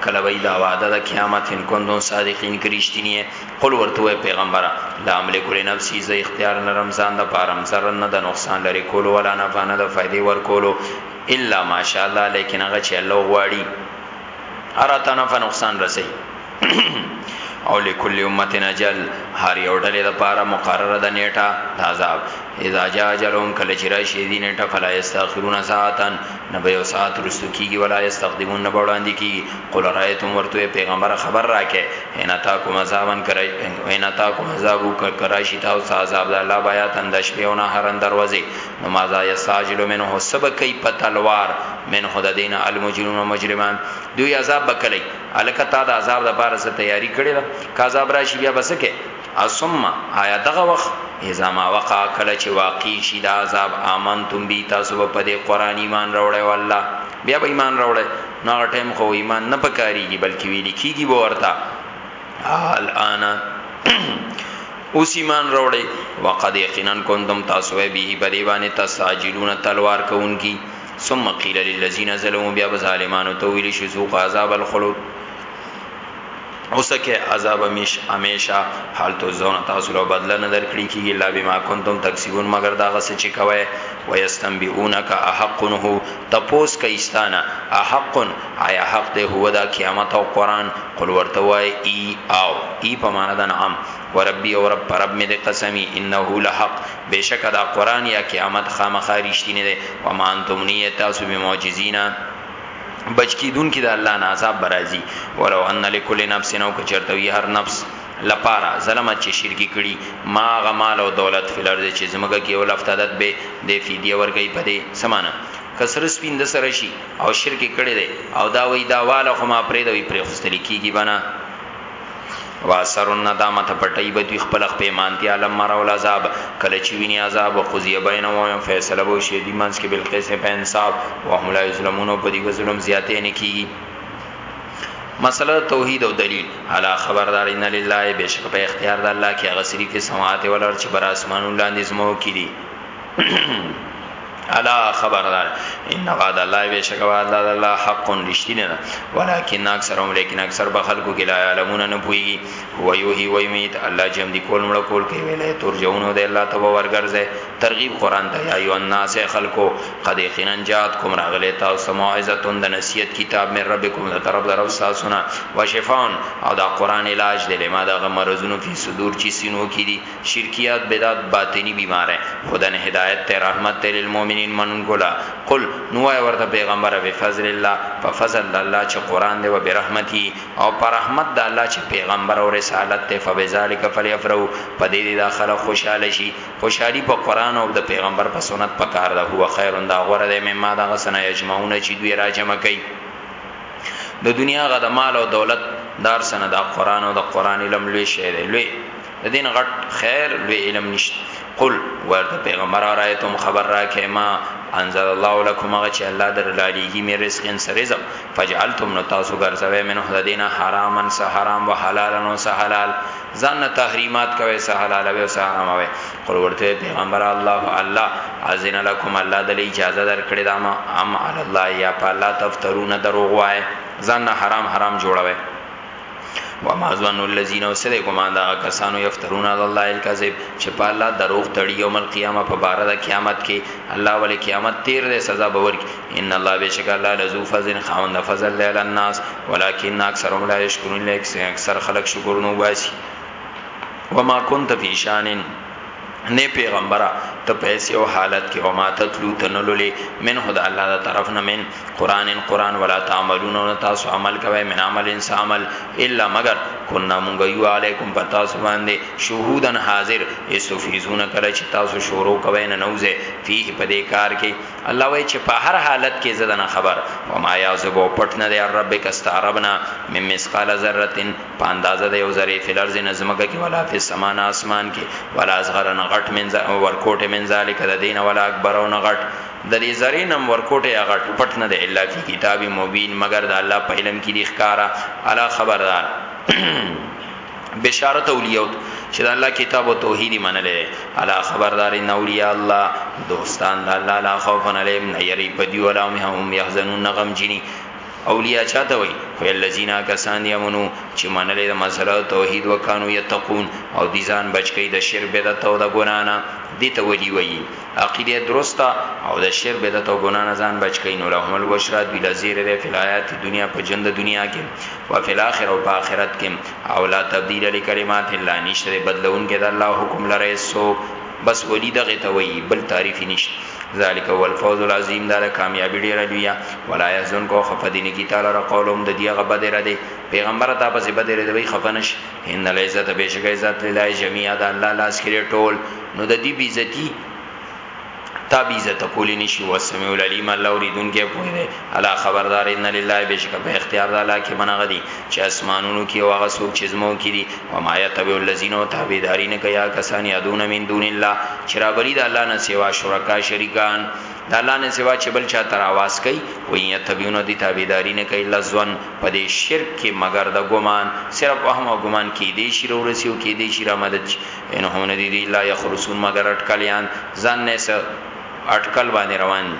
کله وی دا وعده د قیامت ان کوندون صادقین کرشتنی قل ورته وای پیغمبره لا املک لنفسي زه اختیار لرم ځان د پارم zarar نه د نقصان لري کول ولا نه فانه د فائدې ور کولو الا ماشاء الله لیکن هغه چې الله غواړي ارا تنف نقصان رسي او لكل امه اجل هر یو ډلې د پاره مقرره د نیټه د عذاب اذا جاء اجلهم کله چې راشي دي نیټه فلا یستاخرون ساعتن نه به یو ساعت رسو کیږي ولا یستقدمون نه وړاندې کیږي قل رایتم ورته پیغمبر خبر راکې ان تا کوم عذابن کرای ان تا کوم عذاب کراشی تا او عذاب د الله بیا تند شپه او نه هرن دروازه نو ما ذا یساجل منه سبکی په تلوار من خود دین المجرمون مجرمان دوی عذاب بکلی الکه تا د عذاب لپاره څه تیاری کړی دا کا عذاب راشي بیا بسکه ثم آیا دغه وخت اذا ما وقع کله چې واقع شي دا عذاب امنتم بی تاسو په دې قران ایمان راوړی او الله بیا به ایمان راوړی نو هغه ټیم خو ایمان نه پکاريږي بلکې ویل کیږي به ورته الان اوس ایمان راوړی وقد یقینا کنتم تاسو به په دې باندې تساجلون تلوار کوونکی ثم قیل للذین ظلموا بیا ظالمانو تو ویل شي سوق عذاب الخلود اوسکه عذاب میش امیشا حال تو زون تاسو له بدل نه درکړي کی الا بما کنتم تکسبون مگر دا غس چې کوي ويستنبئونک احقنه تپوس کیستانه احقن آیا حق ده هو دا قیامت او قران قل ورته وای ای او ای په معنا د نعم وربي او رب رب می د قسمی انه لحق بشک دا قران یا قیامت خامخارشتینه ده ومان تم نیه تاسو به معجزینا بچ کیدون کی د الله نه عذاب برازي ولو ان لكل نفس نو کچرته وی هر نفس لپاره ظلمت چې شرکی کړي ما غمال او دولت فلرز چې زمګه کې ول افتادت به د فدیه ورګي پدې سمانه کسر سپین د سره شي او شرک کړي دي او دا وی دا واله خو ما پرې دوی پرې خوستل کیږي بنا واسر الندامه ته پټي به دوی خپل خپېمانتي عالم مر او عذاب کله چې ویني عذاب او قضیه بین او یم فیصله وو شي دوی منځ کې بل قسم په انصاف او هم لا ظلمون او په دې ظلم زیاتې نه کیږي مسله توحید او دلیل الا خبردار ان لله بشک په اختیار د الله کې غسری کې سماعت ولر چې بر اسمانو لاندې زمو کې دي الا خبردار ان وعد الله بیشک وعد الله حق رشتینه ده ولکن اکثر هم لیکن اکثر به خلکو کې لا علمون نه پوي هو یوهی و یمیت الله جم دی کول مړ کول کې ویلې ترجونو ده الله ته ورګرځي ترغیب قران ته یا ایو الناس خلکو قد یقینا جات کوم راغله تاسو موعظه د نصیحت کتاب مې ربکم ته طرف درو ساسونه وشفان او دا قران علاج دی لما دا غمرزونو فی صدور چی سینو کې دي شرکیات بدعت باطنی بیماره خدا نه هدایت ته رحمت ته للمؤمنین منون کولا قل نو ای ورته پیغمبر به فضل الله په فضل د الله چې قران دی او برحمتی او پر رحمت د الله چې پیغمبر او رسالت ته فبذالک فلیفرحوا په دې دې داخله خوشاله شي خوشحالي په قران او د پیغمبر په سنت پکار ده هو خیر دا غره ده مې ما دا غسنه یجمعون چې دوی راجمه کوي د دنیا غد مال او دولت دار سنه دا قران او د قران علم لوی شی دی لوی د دین غټ خیر لوی علم نشته قل ورته پیغمبر رايتم خبر را کما انزل الله لكم هغه چې الله در لالیږي مې رزق ان رزق فجعلتم نو تاسو ګرځوي منه د دینه حرامن سه حرام او حلال نو سه حلال ځان نه تحریمات کوي سه حلال او سه حرام وي قل ورته پیغمبر الله الله اذن لكم الله د اجازه در کړی دا ما ام علی الله یا په الله تفترون دروغ وای ځان نه حرام حرام جوړوي وما ظن الذين وسره ګمان دا کسانو یفترون علی الله الکذب چې په الله دروغ تړي یوم القیامه په بار د قیامت کې الله ولې قیامت تیر دې سزا به ورکړي ان الله بشک الله لذو فضل خاوند فضل لیل الناس ولکن اکثرهم لا یشکرون لیک اکثر خلق شکر نو باسي وما كنت في شان نه پیغمبره ته پیسې او حالت کې او ماته تلو تنلولې من خدای الله دا طرف نه من قران ان قران ولا تعملون او تاسو عمل کوي من عمل انس عمل الا مگر كنا مونږ یو علیکم پتا سو باندې شهودن حاضر استفیزون کله چې تاسو شروع کوي نه نوځه فيه په دې کار کې الله وای چې په هر حالت کې زدن خبر او ما یعذب پټ نه دی رب کستعربنا مم مسقال ذره په اندازه د یو ذره فی الارض نه زمګه کې ولا فی السما نه اسمان کې ولا اصغر نه غټ من ورکوټه من ذالک د دین ولا اکبر او نه غټ د دې ذره نم ورکوټه یا غټ پټ نه د الا فی کتاب مبین مگر د الله په علم کې دی ښکارا الا خبردار بشارت اولیاء چې د الله کتاب او توحید منلې الا خبردار ان اولیاء الله دوستان د الله لا خوف علیهم نه یری پدی ولا هم یحزنون غم جنی اولیاء چاته وای خو الذین کسان یمنو چې منلې د مسله توحید وکانو یتقون او دي ځان بچکی د شر بدعت او د ګنا نه دي ته ولی وای عقیده درسته او د شر بدعت او ګنا نه ځان بچکی نو لهم البشرا دی لزیر د فلایات دنیا په ژوند دنیا کې او فل اخر او په اخرت کې او لا تبدیل لکلمات الله نشته بدلون کې د الله حکم لره سو بس ولی دغه ته وی بل تعریف نشته ذالک هو الفوز العظیم دا کامیابی ډیره لویه ولا یحزن کو خفدین کی تعالی را قولهم د دیغه بدره دی پیغمبر ته پس بدره دی خفنش ان العزت بشک عزت لله جميعا د الله لاس کې ټول نو د دې بیزتی تا بیزه تکولی نشي او سميع العلیم الله اوریدونکې پوهه ده الا خبردار ان لله بشک په اختیار د الله کې منغه دي چې اسمانونو کې او هغه څوک چې زمو کې دي او ما يتبع الذين تابعداري نه کوي کسان یادون من دون الله چې رابلی د الله نه سوا شرکا شریکان د الله نه سوا چې بل چا تر आवाज کوي و يتبعون دي تابعداري نه کوي لزون په دې شرک کې مگر د ګمان صرف وهم او ګمان کې دي شي ورسي او کې دي شي را مدد ان هو نه دي لا يخرسون مگر اٹکلیان ځان نه اٹکل باندې روان دي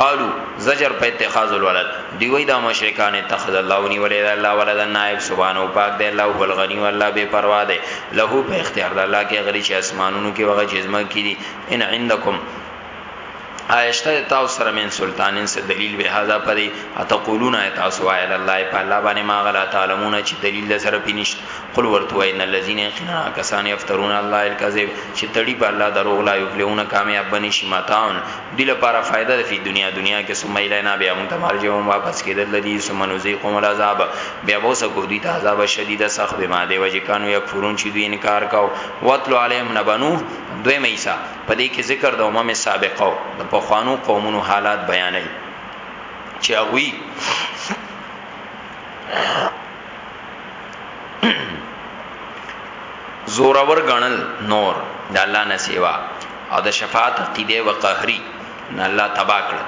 قالو زجر په اتخاذ الولد دی وای دا مشرکان اتخذ الله ونی ولی الله ولد نائب سبحانه او پاک دی الله هو الغنی والله بے پروا دی له په اختیار د الله کې غری چې اسمانونو کې وغه جسمه کړي ان عندکم آیشته تاسو سره من سلطانین سره دلیل به هاذا پدې اتقولون تاسو وای الله په الله باندې ما غلا تعلمون چې دلیل سره پینش قل ورتو ان الذين يقنا کسان یفترون الله الكذب چې تړي په الله دروغ لا یفلون کامیاب بنی شمتاون دی لپاره فائدہ فی دنیا دنیا کې ثم الینا بیا مون تمرجهم واپس کېدل لدی ثم نذيقهم العذاب بیا وو سکو دی ته عذاب شدید سخت به ما دی وجه کانو یکفرون چې دوی انکار کاو وتلو علیهم نبنو دوی میسا پدې کې ذکر د امم سابقه د پخوانو قومونو حالات بیانې چې هغه زورور غنل نور د الله نه سیوا او د شفاعت عقیده و قهری نه الله تبا کړ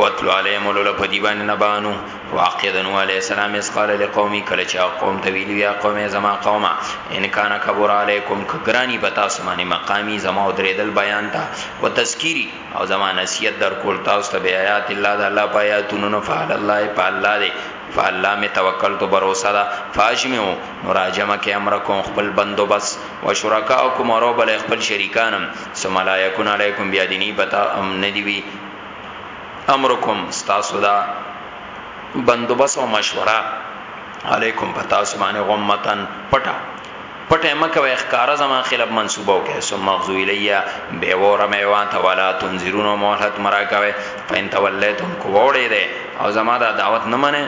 وتلو علیهم ولول په دی باندې نبانو واقع د نوح علیہ السلام اس قال لقومی کله چې قوم ته ویلو یا قوم زما قومه ان کان کبر علیکم کګرانی بتا سمانی مقامی زما او درېدل بیان تا و تذکیری او زما نصیحت در کول تاسو ته بیات الله د الله پیاتونو فعل الله فعل الله دی فالله می توکل تو باور سره فاجمو مراجمه کې امر کوم خپل بندوبس و شرکاءکم او رب له خپل شریکانم ثم لا یکون علیکم بیا دینی پتا ام ندی وی امرکم استاسو دا بندوبس او مشوره علیکم پتا سبحانه غمتن پټا پټه مکه وای ښکارا زما خلاف منسوبه وکي سم مغزو الیا به ور مې وان ته ولا تنذرون مولحت مرا کوي فین تولیتم کو وړې ده او زما دا دعوت نه منه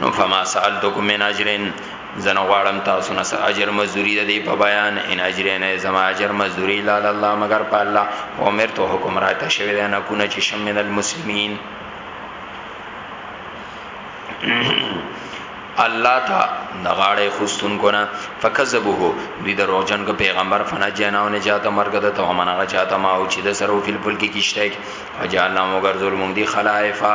نو فما سالتکم من اجرن زنه غواړم تاسو نه سره اجر مزدوری د دې په بیان ان اجر نه زما اجر مزدوری لا الله مگر په الله عمر ته حکم راته شوی دا نه کونه چې شم من المسلمین الله تا نغاړې خوستون کو نه فکذبوه دوی دروغجن کو پیغمبر فنا جناو نه جاته مرګ د ته منغه چاته ما او چې د سرو فل پل کې کیشته اجانا مگر ظلم دی خلائفا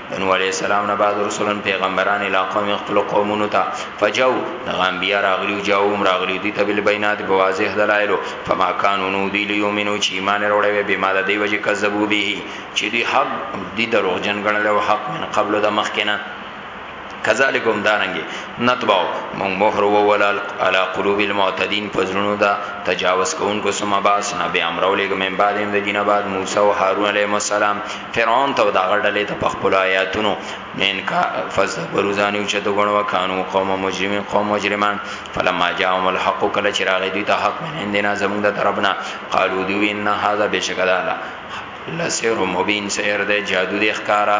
نو علی السلام نه بعد رسولن پیغمبران اله قوم خپل قومونو ته فجو دغه انبیا راغلی او جاوم راغلی دی ته بل بینات په واضح دلایل فما کانو نو دی لیومنو چې ایمان وروړي به ما د دی وجه کذبو به چې دی حق دی دروغجن غنل او حق من قبل د مخکنه کذالک هم دارنګي نتباو مونږ مهر وولل علی قلوب المعتدین فزړونو دا تجاوز کوونکو سم باس نه به امر ولګ من بعد هم د دینه بعد موسی او هارون علیهم السلام فرعون ته دا غړلې ته پخپل آیاتونو نن کا فذبروا زانو چې د غنو کانو قوم مجرمین قوم مجرمان فلما جاءهم الحق کله چې راغی دوی ته حق من اندنا زموږ د طرفنا قالو دوی ان هاذا بشکل الله لسر مبین سیر د جادو د ښکارا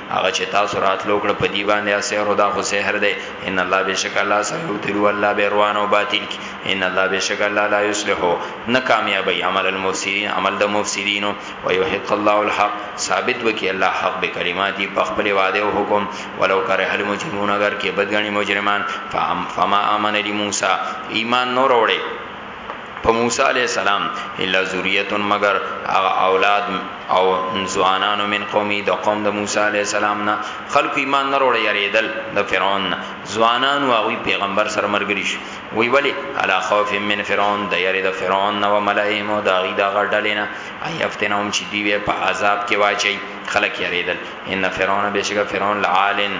هغه چې تاسو راتلو کړ په دی باندې اسیر او دا خو سحر دی ان الله بشک الله سره تلو الله به روان او باطل کی ان الله بشک الله لا یصلحو نه کامیابی عمل المفسدین عمل د مفسدین او یحق الله الحق ثابت وکي الله حق به کلماتي په خپل وعده او حکم ولو کرے هل مجرمون اگر کې بدګنی مجرمان فهم فما امن لموسی ایمان نور وړي په موسی علی السلام الا ذریه مگر هغه اولاد او ځوانانو من قومي د قوم د موسی علی السلام نه خلق ایمان نه وروړي یریدل د فرعون نه ځوانان او وی پیغمبر سره مرګري شو وی ولی علا خوف من فرعون د یری د فرعون نه و ملائم او داغي دا غډلینا ایفتنهم چې دی په عذاب کې واچي خلق یریدل ان فرعون بشک فرعون لعالن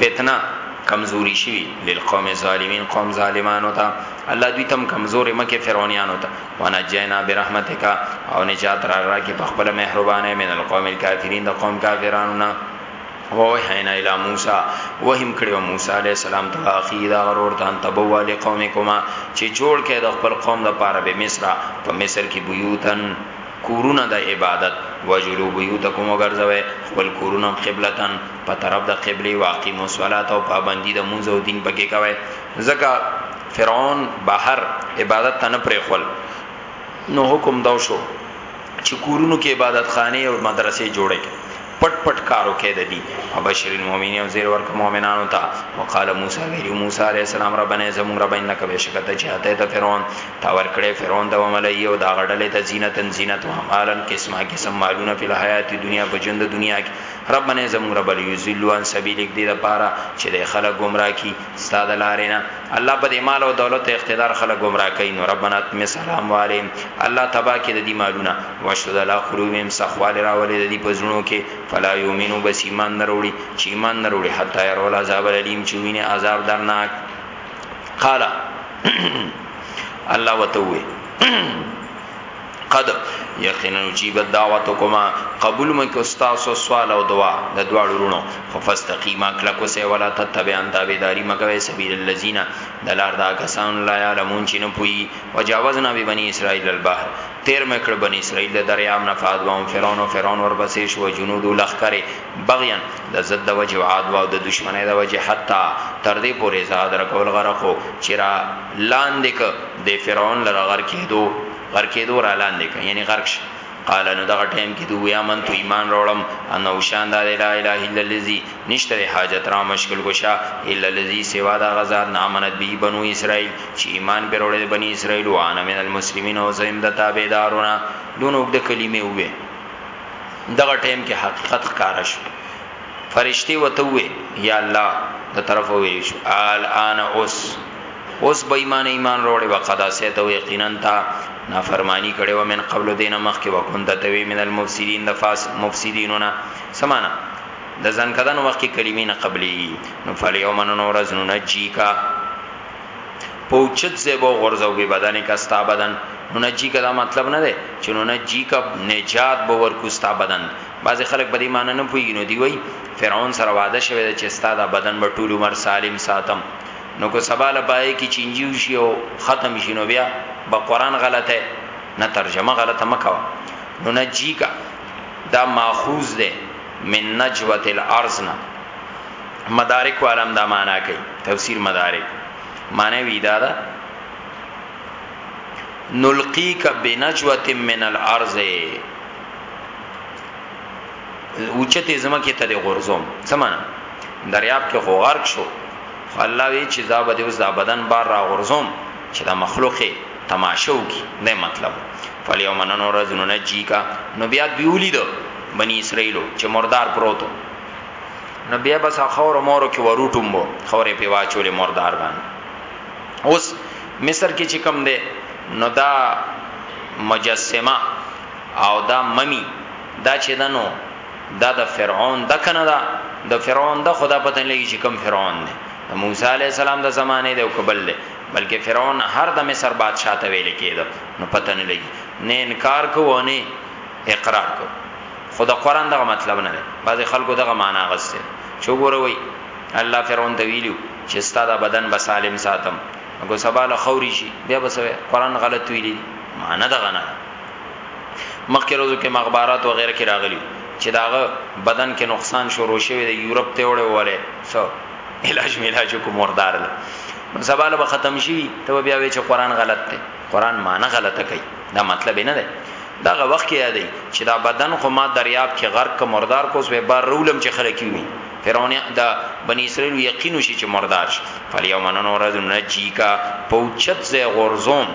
فتنه کمزوري شوي للقوم الظالمین قوم ظالمانو ته الله دوی تم کمزورې مکه فرعونانو ته ونجینا برحمتک او نجات را را کې په خپل مهربانه من القوم الکافرین د قوم کافرانو نه ووحینا الی موسی وهم کړو موسی علی السلام ته اخی دا غرور ته انت بوا لقومکما چې جوړ کې د خپل قوم لپاره به مصر په مصر کې بیوتن کورونه د عبادت، وجعلو بیوتکم وګرځوئ خپل کورونه هم قبلة په طرف د قبلې، واقیمو الصلاة او پابندي د لمونځ او دین پکې کوئ ځکه فرعون بهر عبادت ته نه پرېښول نو حکم دا وشو چې کورونو کې عبادت خانې او مدرسې جوړې کړئ. پټ پټ کارو کې د دي ابشر المؤمنین او زیر ورک مؤمنانو ته وقال موسی ویل موسی علی السلام ربنا زمون رب انک بشکت چاته ته فرعون تا ور کړې فرعون د وملای او دا غړلې ته زینت زینت او مالن قسمه قسم مالونه په حیات دنیا په ژوند دنیا کې ربنا زمون رب یذلوا عن سبیلک دې لپاره چې د خلک گمراه کی ستا د لارې نه الله په دې مال او دولت او اقتدار خلک گمراه کوي نو ربنا تم سلام علیهم الله تبا کې د دې مالونه واشد الله قلوبهم سخوال راولې د دې پزړو کې فلا یومنو بس ایمان نروړي چې ایمان نروړي حتا ير ول عذاب الیم چې ویني عذاب درناک قال الله وتوي قد یقینا نجیبت دعوتکما قبول مکه استاد او سوال او دعا د دواړو رونو ففاستقیما کلا کو سی ولا تتبعن تابعداری مګوي سبیل الذین دلار دا کسان لا یعلمون چې نه پوي وجاوزنا به بنی اسرائیل البحر تیر مکړه بنی اسرائیل د دریاب نه فادوام فرعون او فرعون ور بسې شو جنود لخ کرے بغیان د زد د وجه عاد او د دشمنه د وجه حتا تر دې پورې زاد رکول غرقو چې را لاندې ک د فرعون لره غر کېدو غرقېدو را لاندې کړ یعنی غرق شي قال نو دغه ټیم کې دوی امن تو ایمان راوړم ان او شان د لا اله الا الذی نشته حاجت را مشکل کوشا الا الذی سوا د غزاد نامنت به بنو اسرائیل چې ایمان پر وړې بنی اسرائیل او انا من المسلمین او زم د تابعدارونه دونو د کلمې وې دغه ټیم کې حقیقت ښکارا شو فرشتي وته وې یا الله د طرف وې شو آل انا اوس اوس به ایمان ایمان وروړي وقدا سیته او یقینا تا نافرمانی کړي و من قبل دین مخ کې وکوند ته وی من المفسدین د فاس مفسدینونه سمانا د ځن کدن وخت کې کلمې نه قبلي نو فلیوم نور از نجی کا پوچت زیبو غرزو به بدن کا ستا بدن نو نجی کا دا مطلب نه ده چې نو نجی کا نجات به ورکو ستا بدن بعضی خلک په دې معنی نه پوي نو دی وای فرعون سره وعده شوی چې ستا دا بدن به ټول عمر سالم ساتم نو که سبا له پای کې چینجی وشي او ختم شي نو بیا به قران غلطه نه ترجمه غلطه مکوا نو نجی کا دا ماخوذ ده من نجوت الارض نه مدارک عالم دا معنا کوي تفسیر مدارک معنی وی دا ده نلقیک بنجوت من الارض اوچته زمکه ته غرزوم سمانه دریاب کې غوغارک شو الله وی چې دا به اوس دا بدن بار را غورځوم چې دا مخلوقه تماشو کی نه مطلب فلیوم نن ورځ نو نجی کا نو بیا دیولی دو بنی اسرائیلو چې مردار پروتو نو بیا بس خور مورو کې وروټومبو خورې په واچولې مردار باندې اوس مصر کې چې کم ده نو دا مجسمه او دا ممی دا چې دنو دا د فرعون د کنه دا د فرعون د خدا پته نه لګي چې کوم فرعون دی د موسی علی السلام د زمانه دی او قبل دی بلکې فرعون هر د مصر بادشاہ ته ویل کېده نو پته نه لګي نه انکار کوو نه اقرار کوو خو د قران دغه مطلب نه دی بعض خلکو دغه معنا غسته چې وګوروي الله فرعون ته ویلو چې ستاده بدن به سالم ساتم هغه سبا له خوري شي بیا به قران غلط ویلي معنا دغه نه مخکې روزو کې مخبارات و غیره کې راغلی چې داغه بدن کې نقصان شروع شوی د یورپ ته وړه وره سو علاج میلاج کو مردار له نو سباله به ختم شي ته بیا وی چې قران غلط دی قران معنی غلطه کوي دا مطلب نه دی دغه وخت کې یادې چې دا بدن خو ما دریاب کې غرق ک مردار کوس به بار رولم چې خلک وي فرعون دا بنی اسرائیل یقین شي چې مردار شي فلیومن نورز نجی کا پوچت زه غرزوم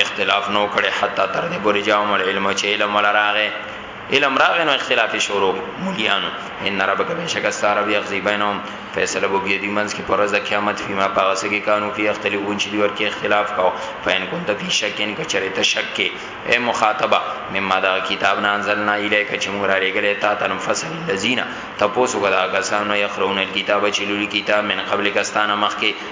اختلاف نو کړي حتی تر دې پورې جاء مل علم چې علم ولا راغې علم راغې نو اختلافي شروع مليانو ان ربک بشک استار بیا غزي بینهم فیصله بو بیا دی منځ کې پرز قیامت فيما پاغسه کې قانون فی اختلافون چې دی ورکه اختلاف کاو فین كنت فی شکن کچره ته شک کې اے مخاطبه مما دا کتاب نه انزلنا الیک چې موږ را لګلې تا تن فصل الذین تپوسو غدا کسانو یخرون الكتاب چې لولي کتاب من قبل کستانه مخکې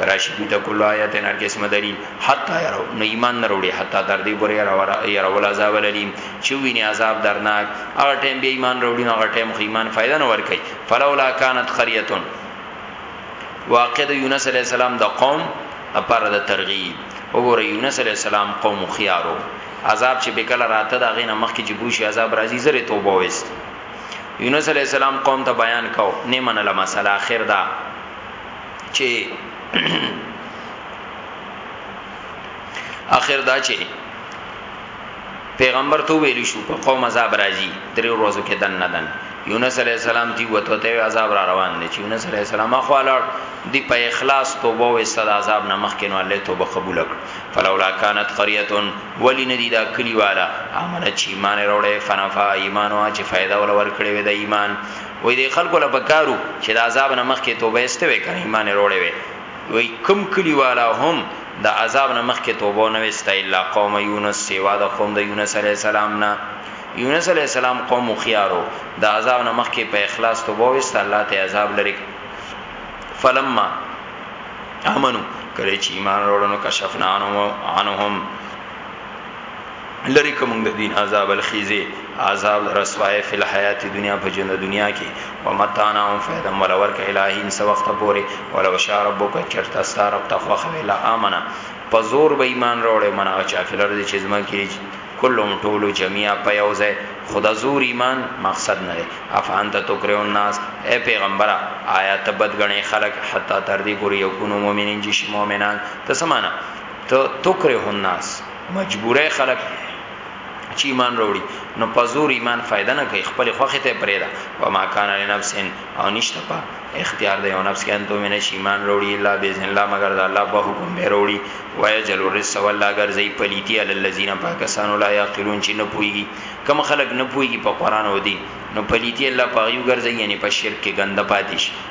کراشی کی ته کله آیات نه قسم دلیل حتا یرو نه ایمان نه وروړي حتا در دې ګورې راور یرول عذاب الیم چې ویني عذاب درناک هغه ټیم به ایمان وروړي هغه ټیم خو ایمان فائدہ نه ور کوي فلولا کانت قريه واقع د یونس علی السلام د قوم لپاره د ترغیب وګوره یونس علی السلام قوم خيارو عذاب چې بکله راته دا غینه مخ کې جبوشي عذاب راځي زره توبه وست یونس علی السلام قوم ته بیان کاو نه منله مسله اخر دا چې اخر دا چې پیغمبر ته ویل شو په قوم عذاب راځي درې ورځو کې دن نه دن یونس علی السلام دی وته ته عذاب را روان دي چې یونس علی السلام خو لاړ دی په اخلاص توبه او استد عذاب نه مخکې نو الله توبه قبول کړ فلولا كانت قريه ولي ندی دا کلی والا امنه چې ایمان وروړې فنفا ایمان او چې فائدہ ول ور کړې وې د ایمان وای دی خلکو له پکارو چې د عذاب نه مخکې توبه ایسته وې کنه ایمان وروړې وې وای کم کلی والا هم د عذاب نه مخکې توبه نه وستا الا قوم یونس سیوا د قوم د یونس علی السلام نه یونس علی السلام قوم خيارو د عذاب نه مخکې په اخلاص توبه وستا الله ته عذاب لري فلما امنو کله چې ایمان وروړنو کشفنا عنهم لری کوم د دین عذاب الخیزه عذاب رسوای فی الحیات دنیا په جن دنیا کې و متانا هم فیدا ولور ک الہی ان سو وخت پوره ولو شاء ربک چرتا ستار رب تخوا خلا امنا په زور به ایمان راوړې منا چا فلر دې چې زما کې کلم ټولو جميعا په یو ځای خدا زور ایمان مقصد نه لري افان ته توکره الناس اے پیغمبره آیات بدګنې خلق حتا تر دې ګوري یو کو مؤمنین چې مؤمنان ته سمانه ته تکره الناس مجبوره خلق چې ایمان وروړي نو په زور ایمان فائدہ نه کوي خپل خوخه ته پرېدا و ما کان لنفس او نشته په اختیار دی او نفس کې انته مینه شي ایمان وروړي الا باذن الله مگر د الله په حکم به وروړي ويجل الرس والله اگر زی پلیتی علی الذین پاکستان لا یاقلون چې نه پويږي کم خلک نه پويږي په قران او دین نو پلیتی الله پاغیو ګرځي یعنی په شرک کې ګنده پاتیش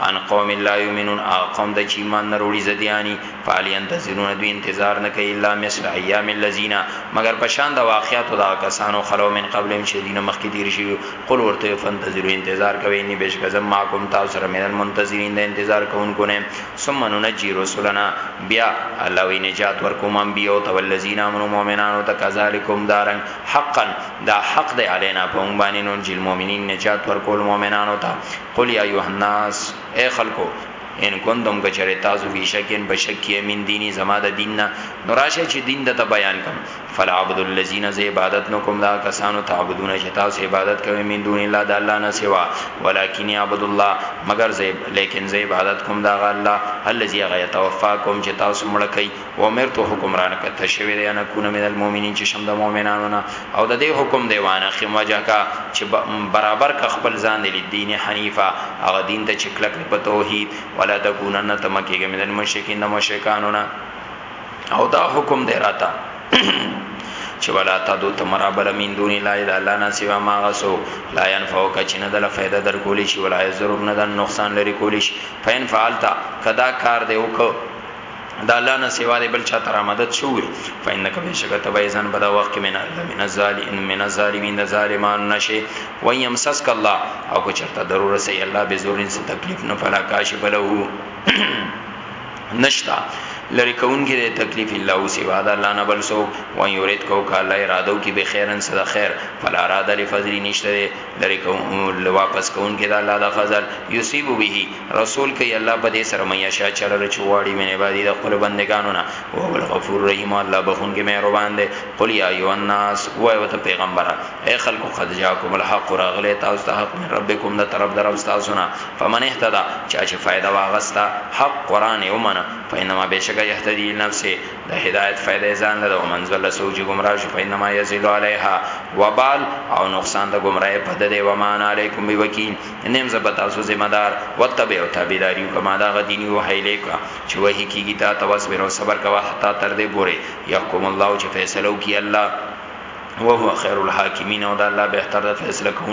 عن قوم لا یؤمنون هغه قوم د چې ایمان نه وروړي زدياني فعل ينتظرون دوی انتظار نه کوي الا مثل ایام الذين مگر پشان د واقعاتو دا کسانو خلو من قبلهم چې دینه مخکې دیر شي قل ورته فانتظروا انتظار کوي ني بشک زم معكم تاسو سره من المنتظرین د انتظار کوونکو نه ثم ننجي رسلنا بیا الله وی نجات ورکوم انبیاء او الذين امنوا مؤمنانو ته کذالکم دارن حقا دا حق دی علینا په مونږ باندې ننجي المؤمنین نجات ورکول مؤمنانو ته قل یا ایها الناس اے خلکو ان کنتم کچری تاسو فی شکین بشکی من دینی زما د دین نه نوراشه چې دین د بیان کم فلا عبد الذین ز عبادت نو کوم دا کسانو تعبدون چې تاسو عبادت کوي من دون الله د الله نه سوا ولکن عبد الله مگر ز لیکن ز عبادت کوم دا الله الذی غیتوفاکم چې تاسو مړ کوي عمر تو حکمران کته شوی دی انا کونه من المؤمنین چې شم د مؤمنانو نه او د دې حکم دی وانه خیم وجه کا چې برابر ک خپل ځان دی دین حنیفه هغه دین ته چې کلک په توحید ولا تکونن تمکیګ من المشرکین د مشرکانو نه او دا حکم دی راته چې ولا تدو تمرا بل من دون لا اله الا انا سوا ما غسو لا ينفعو کچ نه دل فائدہ در کولی شي ولا يضرب نه دل نقصان لري کولی شي فین فعلتا کدا کار دی وکړه د الله نه سوا دی بل چا تر مدد شو وي فإنک بشکته به ځان په دا وخت کې من الله من الظالمین من الظالمین د ظالمان نشي و يمسسک الله او کو چرته ضرورت سي الله به زورین څه تکلیف نه فلا کاشف له نشتا لری کون کې د تکلیف الله او سوا د الله نه بل سو و یرید کو کاله اراده کی به خیرن صدا خیر فلا اراده لفضل نشته لری کوم واپس کوم کې دا الله د فضل یصيب به رسول کې الله په دې سره مې شا چر رچواړي مې عبادت د خپل بندگانو نه او هو الغفور رحیم الله بخون کې مهربان دی قل یا ایو الناس وای وته پیغمبره اے خلکو قد جاءکم الحق راغله تاسو ته حق من ربکم د طرف در تاسو نه فمن اهتدى چا چې فائدہ واغستا حق قران یو منه فینما بشکه یهتدی نفسه د هدایت فائدې ځان له ومنزل سوچ گمراه شو فینما یزل علیها وبال او نقصان د گمراهی په د دی ومان علیکم بی وکیل نیم زبت تاسو ذمہ دار وتبع او تابعداریو کما دا غدینی وحی لیکا چې وحی کیږي تا توسبر او صبر کوا حتا تر دې پوره یحکم الله چې فیصلو کی الله وهو خیر الحاکمین او دا الله بهتر فیصله کوي